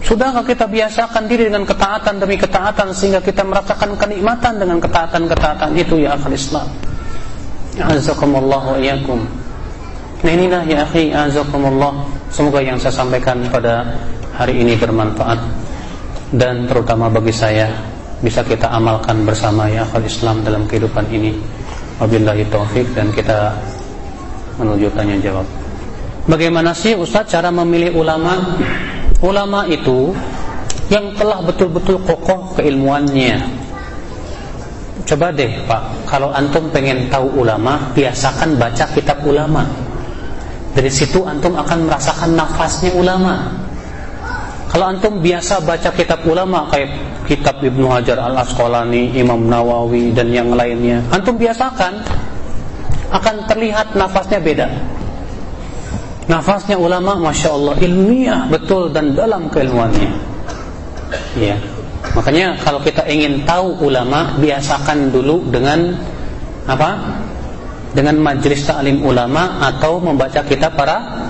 Sudahkah kita biasakan diri dengan ketaatan demi ketaatan sehingga kita merasakan kenikmatan dengan ketaatan-ketaatan itu ya akhir Islam. Azakumullah wa iyyakum. Nah inilah ya akhi azakumullah. Semoga yang saya sampaikan pada hari ini bermanfaat dan terutama bagi saya bisa kita amalkan bersama ya akal Islam dalam kehidupan ini. Wabillahi taufik dan kita menuju tanya jawab. Bagaimana sih Ustaz cara memilih ulama? Ulama itu yang telah betul-betul kokoh keilmuannya. Coba deh Pak, kalau antum pengen tahu ulama, biasakan baca kitab ulama. Dari situ antum akan merasakan nafasnya ulama. Kalau antum biasa baca kitab ulama kayak kitab Ibnu Hajar Al Asqalani, Imam Nawawi dan yang lainnya, antum biasakan akan terlihat nafasnya beda. Nafasnya ulama, masya Allah ilmiah betul dan dalam keilmuannya. Ya, makanya kalau kita ingin tahu ulama, biasakan dulu dengan apa? Dengan majelis taklim ulama atau membaca kitab para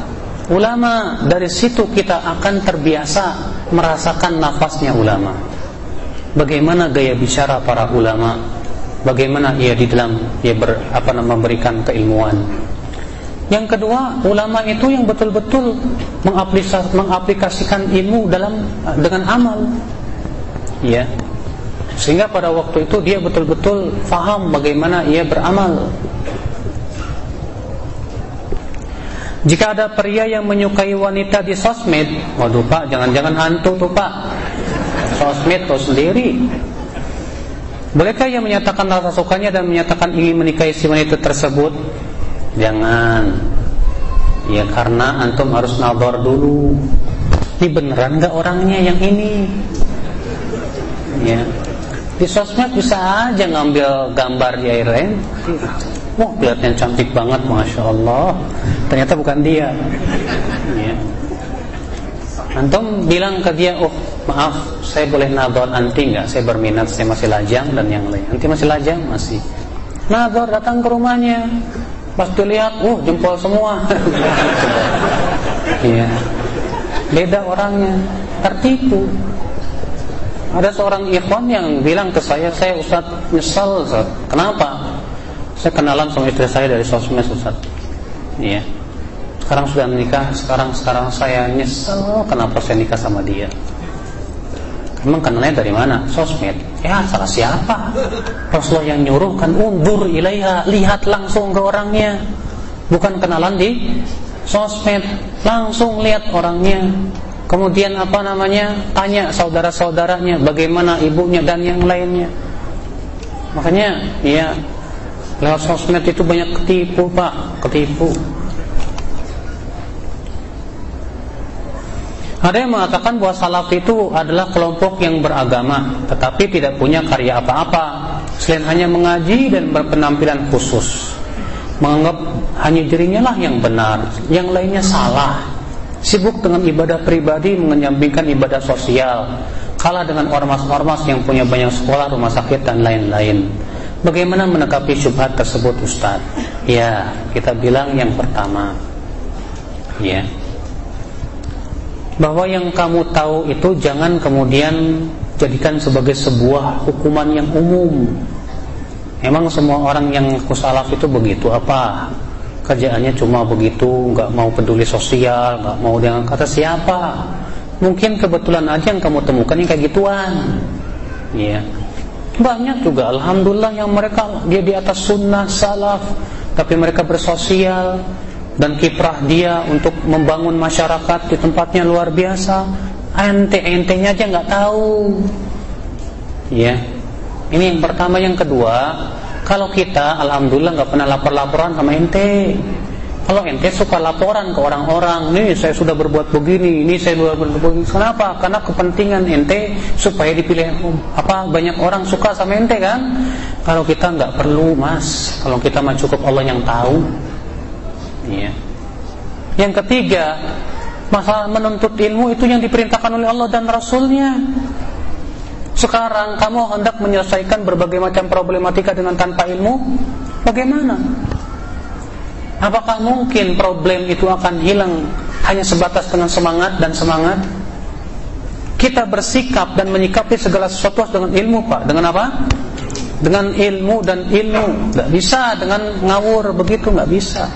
ulama. Dari situ kita akan terbiasa merasakan nafasnya ulama. Bagaimana gaya bicara para ulama? Bagaimana ia di dalam ia ber, apa memberikan keilmuan yang kedua ulama itu yang betul-betul mengaplikasikan ilmu dalam dengan amal ya sehingga pada waktu itu dia betul-betul faham bagaimana ia beramal Jika ada pria yang menyukai wanita di sosmed, waduh pak, jangan-jangan hantu tuh pak. Sosmed tuh sendiri. Bolehkah ia menyatakan rasa sukanya dan menyatakan ingin menikahi si wanita tersebut? Jangan. Ya karena antum harus nabar dulu. Ini beneran gak orangnya yang ini? Ya. Di sosmed bisa aja ngambil gambar di air Wah kelihatannya cantik banget Masya Allah Ternyata bukan dia ya. Antum bilang ke dia Oh maaf saya boleh nador anti nggak Saya berminat saya masih lajang dan yang lain Nanti masih lajang masih Nador datang ke rumahnya Pas dilihat Oh jempol semua Iya Beda orangnya Tertipu ada seorang ikhwan yang bilang ke saya, saya Ustaz nyesal Ustaz. Kenapa? Saya kenalan sama istri saya dari sosmed Ustaz. Iya. Sekarang sudah menikah, sekarang sekarang saya nyesel kenapa saya nikah sama dia. Emang kenalnya dari mana? Sosmed. Ya, salah siapa? Rasulullah yang nyuruh kan undur ilaiha, lihat langsung ke orangnya. Bukan kenalan di sosmed, langsung lihat orangnya. Kemudian apa namanya? Tanya saudara-saudaranya bagaimana ibunya dan yang lainnya. Makanya ya Lewat sosmed itu banyak ketipu pak Ketipu Ada yang mengatakan bahwa salaf itu adalah kelompok yang beragama Tetapi tidak punya karya apa-apa Selain hanya mengaji dan berpenampilan khusus. Menganggap hanya dirinya lah yang benar Yang lainnya salah. Sibuk dengan ibadah pribadi Menyampingkan ibadah sosial Kalah dengan ormas-ormas yang punya banyak sekolah, rumah sakit dan lain-lain. Bagaimana menanggapi syubhat tersebut Ustaz? Ya, kita bilang yang pertama. Ya Bahwa yang kamu tahu itu jangan kemudian jadikan sebagai sebuah hukuman yang umum. Emang semua orang yang kusalaf itu begitu. Apa? Kerjaannya cuma begitu, nggak mau peduli sosial, nggak mau dengan kata siapa. Mungkin kebetulan aja yang kamu temukan yang kayak gituan. Ya banyak juga Alhamdulillah yang mereka Dia di atas sunnah salaf Tapi mereka bersosial Dan kiprah dia untuk membangun masyarakat Di tempatnya luar biasa Ente-entenya aja nggak tahu Ya Ini yang pertama Yang kedua Kalau kita Alhamdulillah nggak pernah lapor-laporan sama ente kalau ente suka laporan ke orang-orang, nih saya sudah berbuat begini, ini saya sudah berbuat begini. Kenapa? Karena kepentingan ente supaya dipilih apa banyak orang suka sama ente kan? Kalau kita nggak perlu mas, kalau kita mah cukup Allah yang tahu. Iya. Yang ketiga, masalah menuntut ilmu itu yang diperintahkan oleh Allah dan Rasulnya. Sekarang kamu hendak menyelesaikan berbagai macam problematika dengan tanpa ilmu, bagaimana? Apakah mungkin problem itu akan hilang hanya sebatas dengan semangat dan semangat? Kita bersikap dan menyikapi segala sesuatu dengan ilmu, Pak. Dengan apa? Dengan ilmu dan ilmu. Gak bisa dengan ngawur begitu, gak bisa.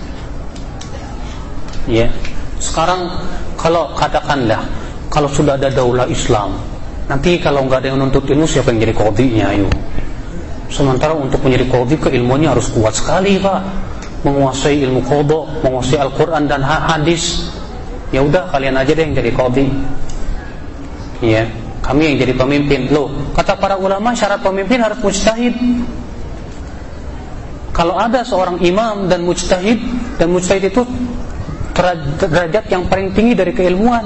Ya. Sekarang kalau katakanlah kalau sudah ada daulah Islam, nanti kalau nggak ada yang nuntut ilmu siapa yang jadi kodinya, ayo. Sementara untuk menjadi kodi keilmuannya harus kuat sekali, Pak menguasai ilmu kodok, menguasai Al-Quran dan hadis, ya udah kalian aja deh yang jadi kodi. Ya, kami yang jadi pemimpin. Loh, kata para ulama syarat pemimpin harus mujtahid. Kalau ada seorang imam dan mujtahid dan mujtahid itu derajat yang paling tinggi dari keilmuan.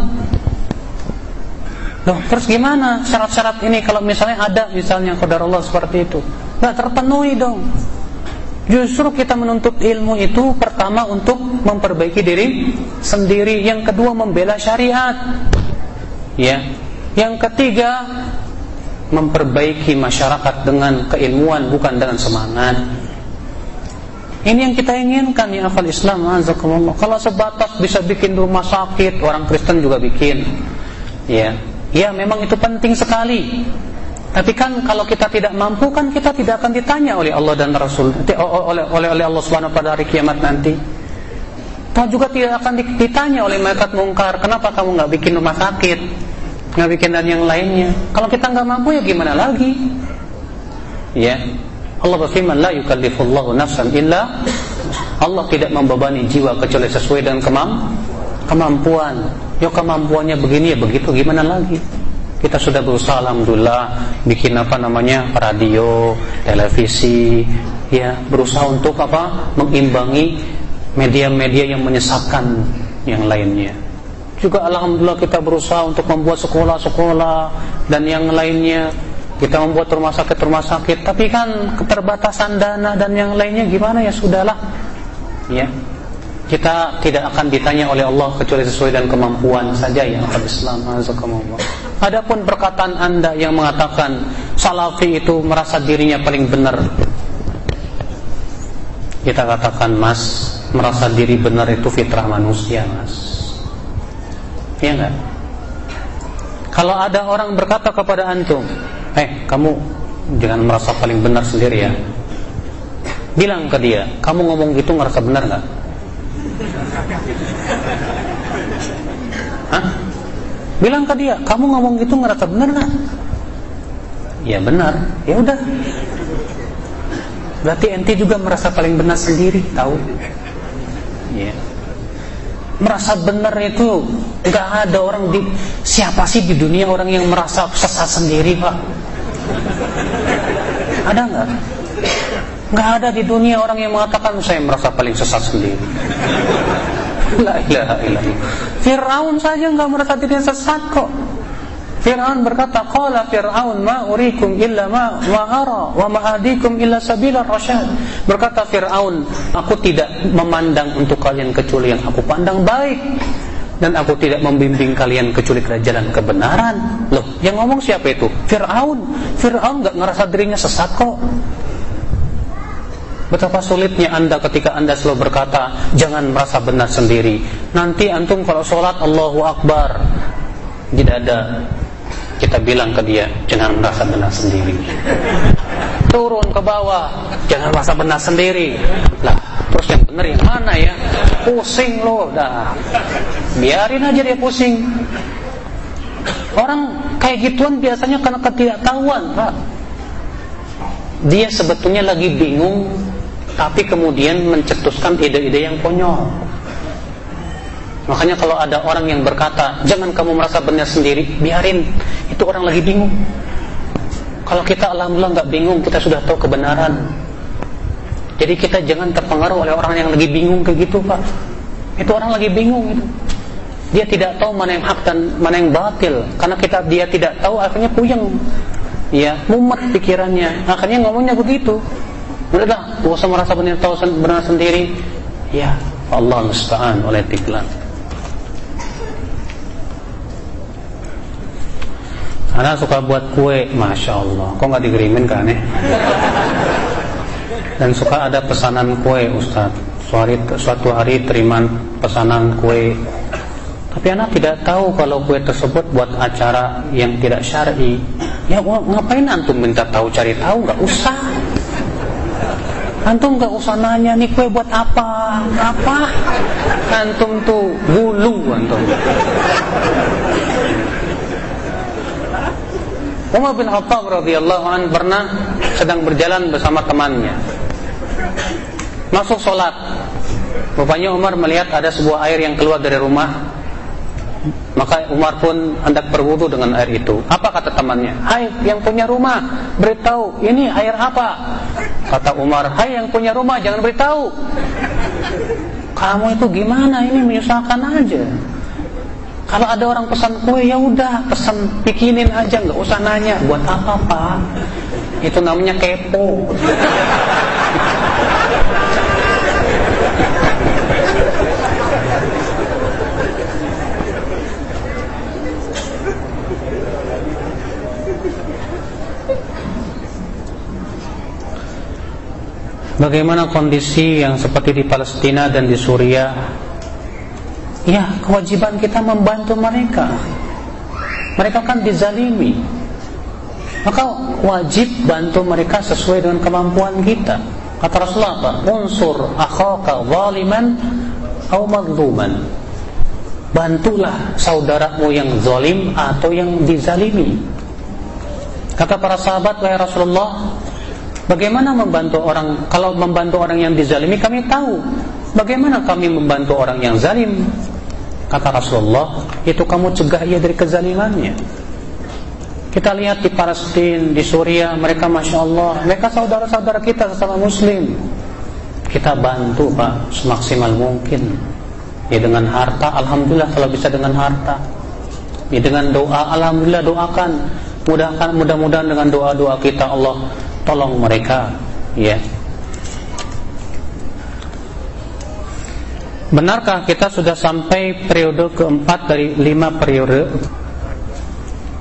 Loh, terus gimana syarat-syarat ini kalau misalnya ada misalnya kodar Allah seperti itu? Nggak terpenuhi dong. Justru kita menuntut ilmu itu pertama untuk memperbaiki diri sendiri, yang kedua membela syariat. Ya. Yang ketiga memperbaiki masyarakat dengan keilmuan bukan dengan semangat. Ini yang kita inginkan ya akal Islam azakumullah. Kalau sebatas bisa bikin rumah sakit, orang Kristen juga bikin. Ya. Ya, memang itu penting sekali. Tapi kan kalau kita tidak mampu kan kita tidak akan ditanya oleh Allah dan Rasul oleh oleh oleh Allah Subhanahu pada hari kiamat nanti. Tahu juga tidak akan ditanya oleh malaikat mungkar, kenapa kamu nggak bikin rumah sakit, nggak bikin dan yang lainnya. Kalau kita nggak mampu ya gimana lagi? Ya, Allah berfirman la yukallifullahu nafsan illa Allah tidak membebani jiwa kecuali sesuai dengan kemam kemampuan. Ya kemampuannya begini ya begitu gimana lagi? kita sudah berusaha alhamdulillah bikin apa namanya radio, televisi, ya berusaha untuk apa mengimbangi media-media yang menyesatkan yang lainnya. Juga alhamdulillah kita berusaha untuk membuat sekolah-sekolah dan yang lainnya. Kita membuat rumah sakit-rumah sakit, tapi kan keterbatasan dana dan yang lainnya gimana ya sudahlah. Ya, kita tidak akan ditanya oleh Allah kecuali sesuai dengan kemampuan saja yang akan Islam azakumullah. Adapun perkataan Anda yang mengatakan salafi itu merasa dirinya paling benar. Kita katakan Mas, merasa diri benar itu fitrah manusia, Mas. Iya enggak? Kalau ada orang berkata kepada antum, "Eh, kamu jangan merasa paling benar sendiri ya." Bilang ke dia, "Kamu ngomong gitu ngerasa benar enggak?" Hah? Bilang ke dia, kamu ngomong gitu ngerasa benar nggak? Ya benar, ya udah. Berarti ente juga merasa paling benar sendiri, tahu? Ya. Merasa benar itu nggak ada orang di siapa sih di dunia orang yang merasa sesat sendiri, Pak? Ada nggak? Nggak ada di dunia orang yang mengatakan saya merasa paling sesat sendiri. La ilaha illallah. Fir'aun saja nggak merasa dirinya sesat kok. Fir'aun berkata, "Qala Fir'aun ma urikum illa ma wa ara wa ma ahdikum illa sabila rasyad." Berkata Fir'aun, "Aku tidak memandang untuk kalian kecuali yang aku pandang baik." Dan aku tidak membimbing kalian kecuali ke jalan kebenaran. Loh, yang ngomong siapa itu? Fir'aun. Fir'aun nggak ngerasa dirinya sesat kok. Betapa sulitnya anda ketika anda selalu berkata Jangan merasa benar sendiri Nanti antum kalau sholat Allahu Akbar Tidak ada Kita bilang ke dia Jangan merasa benar sendiri Turun ke bawah Jangan merasa benar sendiri Lah yang mana ya Pusing loh dah Biarin aja dia pusing Orang kayak gituan biasanya karena ketidaktahuan Pak dia sebetulnya lagi bingung tapi kemudian mencetuskan ide-ide yang konyol. Makanya kalau ada orang yang berkata, jangan kamu merasa benar sendiri, biarin. Itu orang lagi bingung. Kalau kita alhamdulillah nggak bingung, kita sudah tahu kebenaran. Jadi kita jangan terpengaruh oleh orang yang lagi bingung kayak gitu, Pak. Itu orang lagi bingung itu. Dia tidak tahu mana yang hak dan mana yang batil. Karena kita dia tidak tahu, akhirnya puyeng. Ya, mumet pikirannya. Akhirnya ngomongnya begitu. Udahlah, gak usah merasa benar tahu benar sendiri. Ya, Allah musta'an oleh tiklan. Anak suka buat kue, masya Allah. Kok nggak dikirimin kan ya? Dan suka ada pesanan kue, Ustaz. Suatu hari, terima pesanan kue. Tapi anak tidak tahu kalau kue tersebut buat acara yang tidak syar'i. Ya ngapain antum minta tahu cari tahu? Nggak usah. Antum gak usah nanya nih kue buat apa Apa Antum tuh bulu antum Umar bin Khattab radhiyallahu an pernah sedang berjalan bersama temannya. Masuk sholat. Rupanya Umar melihat ada sebuah air yang keluar dari rumah maka Umar pun hendak berwudu dengan air itu. Apa kata temannya? Hai yang punya rumah, beritahu ini air apa? Kata Umar, hai yang punya rumah jangan beritahu. Kamu itu gimana? Ini menyusahkan aja. Kalau ada orang pesan kue ya udah pesan bikinin aja nggak usah nanya buat apa pak. Itu namanya kepo. Bagaimana kondisi yang seperti di Palestina dan di Suriah? Ya, kewajiban kita membantu mereka. Mereka kan dizalimi. Maka wajib bantu mereka sesuai dengan kemampuan kita. Kata Rasulullah apa? Unsur akhaka zaliman atau mazluman. Bantulah saudaramu yang zalim atau yang dizalimi. Kata para sahabat, wahai Rasulullah, Bagaimana membantu orang Kalau membantu orang yang dizalimi kami tahu. Bagaimana kami membantu orang yang zalim? Kata Rasulullah Itu kamu cegah ia dari kezalimannya. Kita lihat di Palestina Di Suriah mereka Masya Allah Mereka saudara-saudara kita sesama muslim. Kita bantu Pak Semaksimal mungkin. Ya dengan harta Alhamdulillah kalau bisa dengan harta. Ya dengan doa Alhamdulillah doakan. Mudah-mudahan dengan doa-doa kita Allah tolong mereka ya. Benarkah kita sudah sampai periode keempat dari lima periode?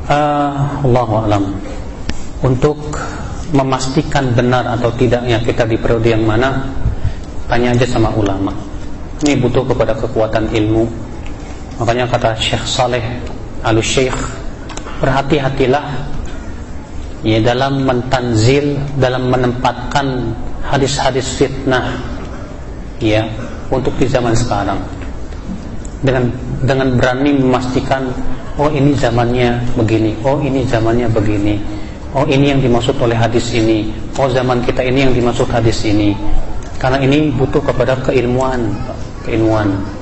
Uh, Allah alam. Untuk memastikan benar atau tidaknya kita di periode yang mana Tanya aja sama ulama. Ini butuh kepada kekuatan ilmu. Makanya kata Syekh Saleh Al-Syekh Berhati-hatilah ya dalam mentanzil dalam menempatkan hadis-hadis fitnah ya untuk di zaman sekarang. Dengan dengan berani memastikan oh ini zamannya begini oh ini zamannya begini oh ini yang dimaksud oleh hadis ini oh zaman kita ini yang dimaksud hadis ini. Karena ini butuh kepada keilmuan keilmuan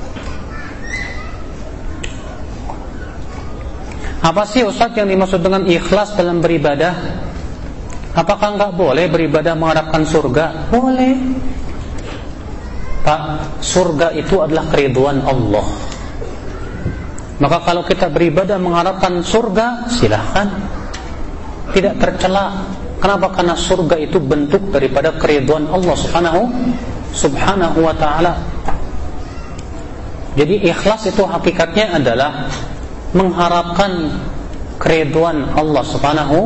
Apa sih Ustaz yang dimaksud dengan ikhlas dalam beribadah? Apakah enggak boleh beribadah mengharapkan surga? Boleh. Pak, surga itu adalah keriduan Allah. Maka kalau kita beribadah mengharapkan surga, silahkan. Tidak tercela. Kenapa? Karena surga itu bentuk daripada keriduan Allah Subhanahu Subhanahu wa taala. Jadi ikhlas itu hakikatnya adalah mengharapkan keriduan Allah Subhanahu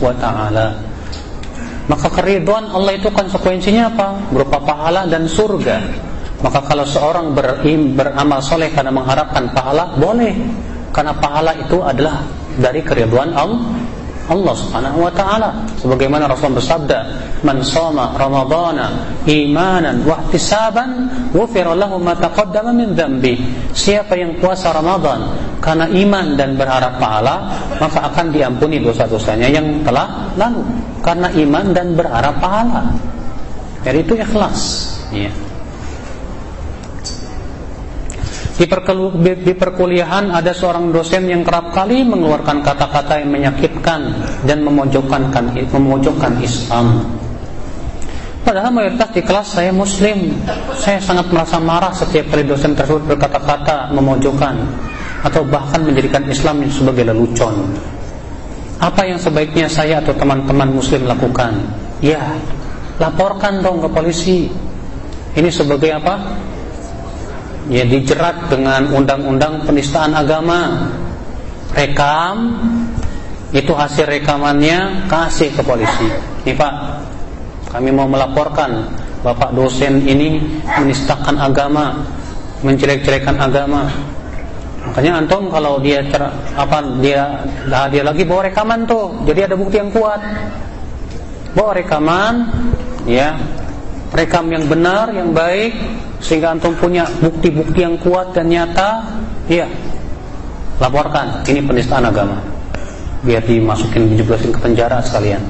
wa taala. Maka keriduan Allah itu konsekuensinya apa? Berupa pahala dan surga. Maka kalau seorang berim, beramal soleh karena mengharapkan pahala, boleh. Karena pahala itu adalah dari keriduan Allah. Allah Subhanahu wa taala. Sebagaimana Rasul bersabda man shoma ramadhana imanan wa ihtisaban ghufira lahu ma taqaddama min dhanbi. Siapa yang puasa Ramadan karena iman dan berharap pahala maka akan diampuni dosa-dosanya yang telah lalu. Karena iman dan berharap pahala. Jadi itu ikhlas. Ya Di, di perkuliahan ada seorang dosen yang kerap kali mengeluarkan kata-kata yang menyakitkan dan memojokkan memojokkan Islam. Padahal mayoritas di kelas saya muslim Saya sangat merasa marah setiap kali dosen tersebut berkata-kata memojokkan Atau bahkan menjadikan Islam sebagai lelucon Apa yang sebaiknya saya atau teman-teman muslim lakukan? Ya, laporkan dong ke polisi Ini sebagai apa? Ya dijerat dengan undang-undang penistaan agama. Rekam. Itu hasil rekamannya kasih ke polisi. Nih pak kami mau melaporkan bapak dosen ini menistakan agama menjelek-jelekan agama. Makanya antum kalau dia cer, apa dia dah dia lagi bawa rekaman tuh. Jadi ada bukti yang kuat. Bawa rekaman ya rekam yang benar yang baik sehingga antum punya bukti-bukti yang kuat dan nyata, iya. Laporkan, ini penistaan agama. Biar dimasukin dijeblosin ke penjara sekalian.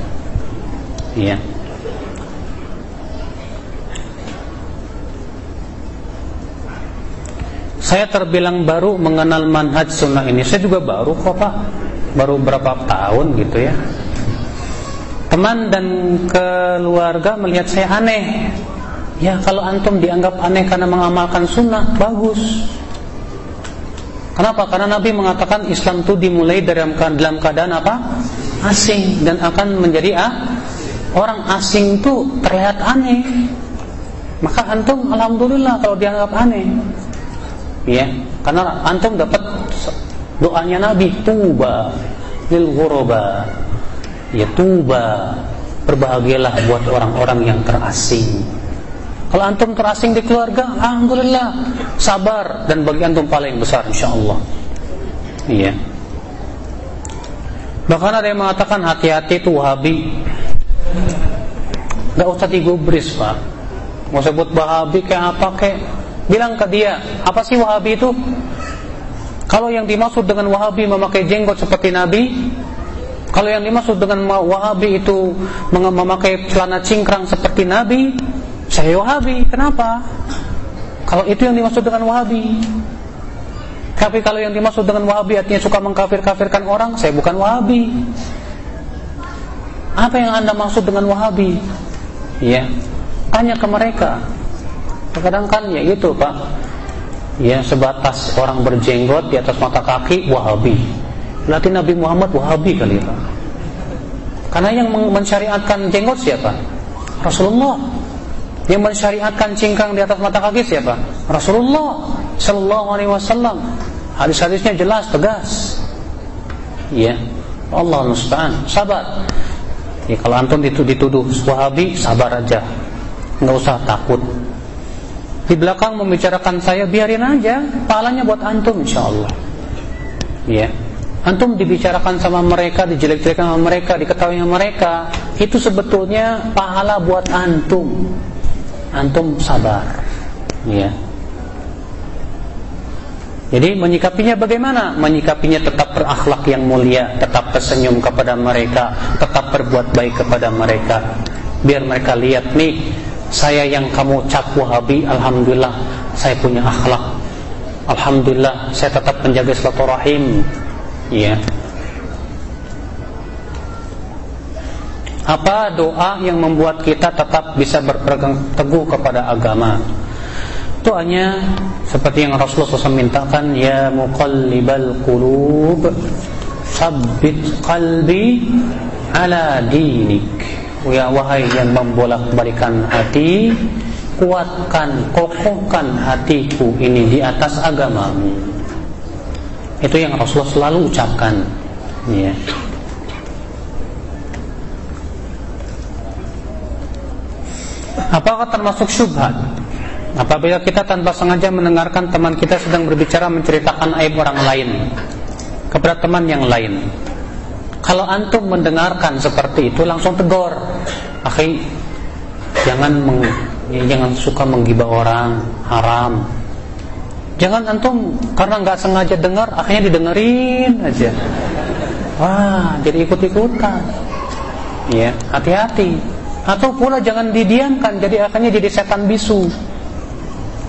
Iya. Saya terbilang baru mengenal manhaj sunnah ini. Saya juga baru kok Pak. Baru berapa tahun gitu ya. Teman dan keluarga melihat saya aneh. Ya kalau antum dianggap aneh karena mengamalkan sunnah Bagus. Kenapa? Karena Nabi mengatakan Islam itu dimulai dalam, dalam keadaan apa? Asing Dan akan menjadi ah, Orang asing itu terlihat aneh. Maka antum Alhamdulillah kalau dianggap aneh. Ya Karena antum dapat doanya Nabi Tuba Lil ghuraba Ya tuba Berbahagialah buat orang-orang yang terasing kalau antum terasing di keluarga, alhamdulillah, sabar dan bagi antum paling besar insyaallah. Iya. Bahkan ada yang mengatakan hati-hati itu Wahabi. Gak usah digubris pak. Mau sebut Wahabi kayak apa kayak bilang ke dia apa sih Wahabi itu? Kalau yang dimaksud dengan Wahabi memakai jenggot seperti Nabi, kalau yang dimaksud dengan Wahabi itu memakai celana cingkrang seperti Nabi, saya Wahabi. Kenapa? Kalau itu yang dimaksud dengan Wahabi. Tapi kalau yang dimaksud dengan Wahabi artinya suka mengkafir-kafirkan orang, saya bukan Wahabi. Apa yang Anda maksud dengan Wahabi? Ya, tanya ke mereka. Kadang kan ya itu, Pak. Ya, sebatas orang berjenggot di atas mata kaki Wahabi. Berarti Nabi Muhammad Wahabi kali Pak. Karena yang mensyariatkan jenggot siapa? Rasulullah. Yang mensyariatkan cingkrang di atas mata kaki siapa? Rasulullah Sallallahu Alaihi Wasallam. Hadis-hadisnya jelas, tegas. Iya. Allah musta'an. Sabar. Ya, kalau antum itu dituduh Wahabi, sabar aja. Nggak usah takut. Di belakang membicarakan saya, biarin aja. Pahalanya buat antum, insya Allah. Iya. Antum dibicarakan sama mereka, dijelek-jelekan sama mereka, diketahui sama mereka, itu sebetulnya pahala buat antum antum sabar ya jadi menyikapinya bagaimana? Menyikapinya tetap berakhlak yang mulia, tetap tersenyum kepada mereka, tetap berbuat baik kepada mereka. Biar mereka lihat nih, saya yang kamu cap wahabi, alhamdulillah saya punya akhlak. Alhamdulillah saya tetap menjaga silaturahim. Ya. Apa doa yang membuat kita tetap bisa berpegang teguh kepada agama? Doanya seperti yang Rasulullah SAW mintakan, Ya muqallibal qulub, sabbit qalbi ala dinik. Ya wahai yang membolak-balikan hati, kuatkan, kokohkan hatiku ini di atas agamamu. Itu yang Rasulullah selalu ucapkan. Ya. Apakah termasuk syubhat? Apabila kita tanpa sengaja mendengarkan teman kita sedang berbicara menceritakan aib orang lain kepada teman yang lain. Kalau antum mendengarkan seperti itu langsung tegur. Akhi, jangan meng, jangan suka menggibah orang, haram. Jangan antum karena nggak sengaja dengar akhirnya didengerin aja. Wah, jadi ikut-ikutan. Ya, hati-hati. Atau pula jangan didiamkan jadi akhirnya jadi setan bisu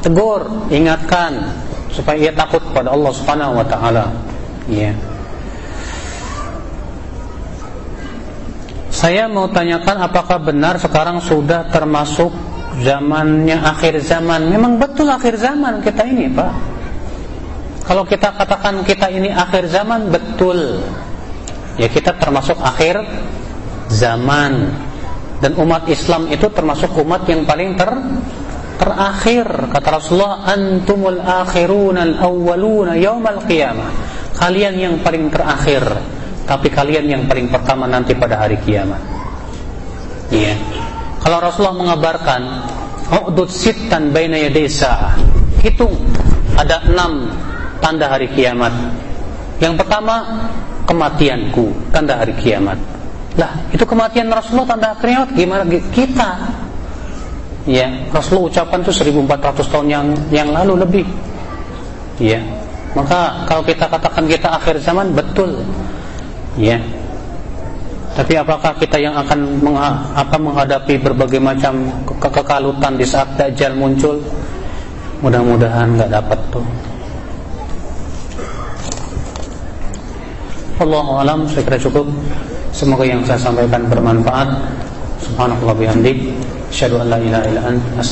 tegur, ingatkan supaya ia takut pada Allah Subhanahu wa taala. Ya. Saya mau tanyakan apakah benar sekarang sudah termasuk zamannya akhir zaman? Memang betul akhir zaman kita ini, Pak. Kalau kita katakan kita ini akhir zaman betul. Ya kita termasuk akhir zaman. Dan umat Islam itu termasuk umat yang paling ter terakhir kata Rasulullah antumul akhirun al awwaluna yaumal qiyamah kalian yang paling terakhir tapi kalian yang paling pertama nanti pada hari kiamat iya kalau Rasulullah mengabarkan uqdud sittan baina sa'ah. Hitung ada enam tanda hari kiamat. Yang pertama kematianku tanda hari kiamat. Lah itu kematian Rasulullah tanda kiamat? Gimana? Kita. Ya Rasulullah ucapkan itu 1400 tahun yang yang lalu lebih. Ya maka kalau kita katakan kita akhir zaman betul. Ya tapi apakah kita yang akan mengha apa menghadapi berbagai macam ke kekalutan di saat dajjal muncul? Mudah-mudahan nggak dapat tuh. Allah alam saya kira cukup. Semoga yang saya sampaikan bermanfaat. Subhanallah bihamdik. Asyhadu an la ilaha illa anta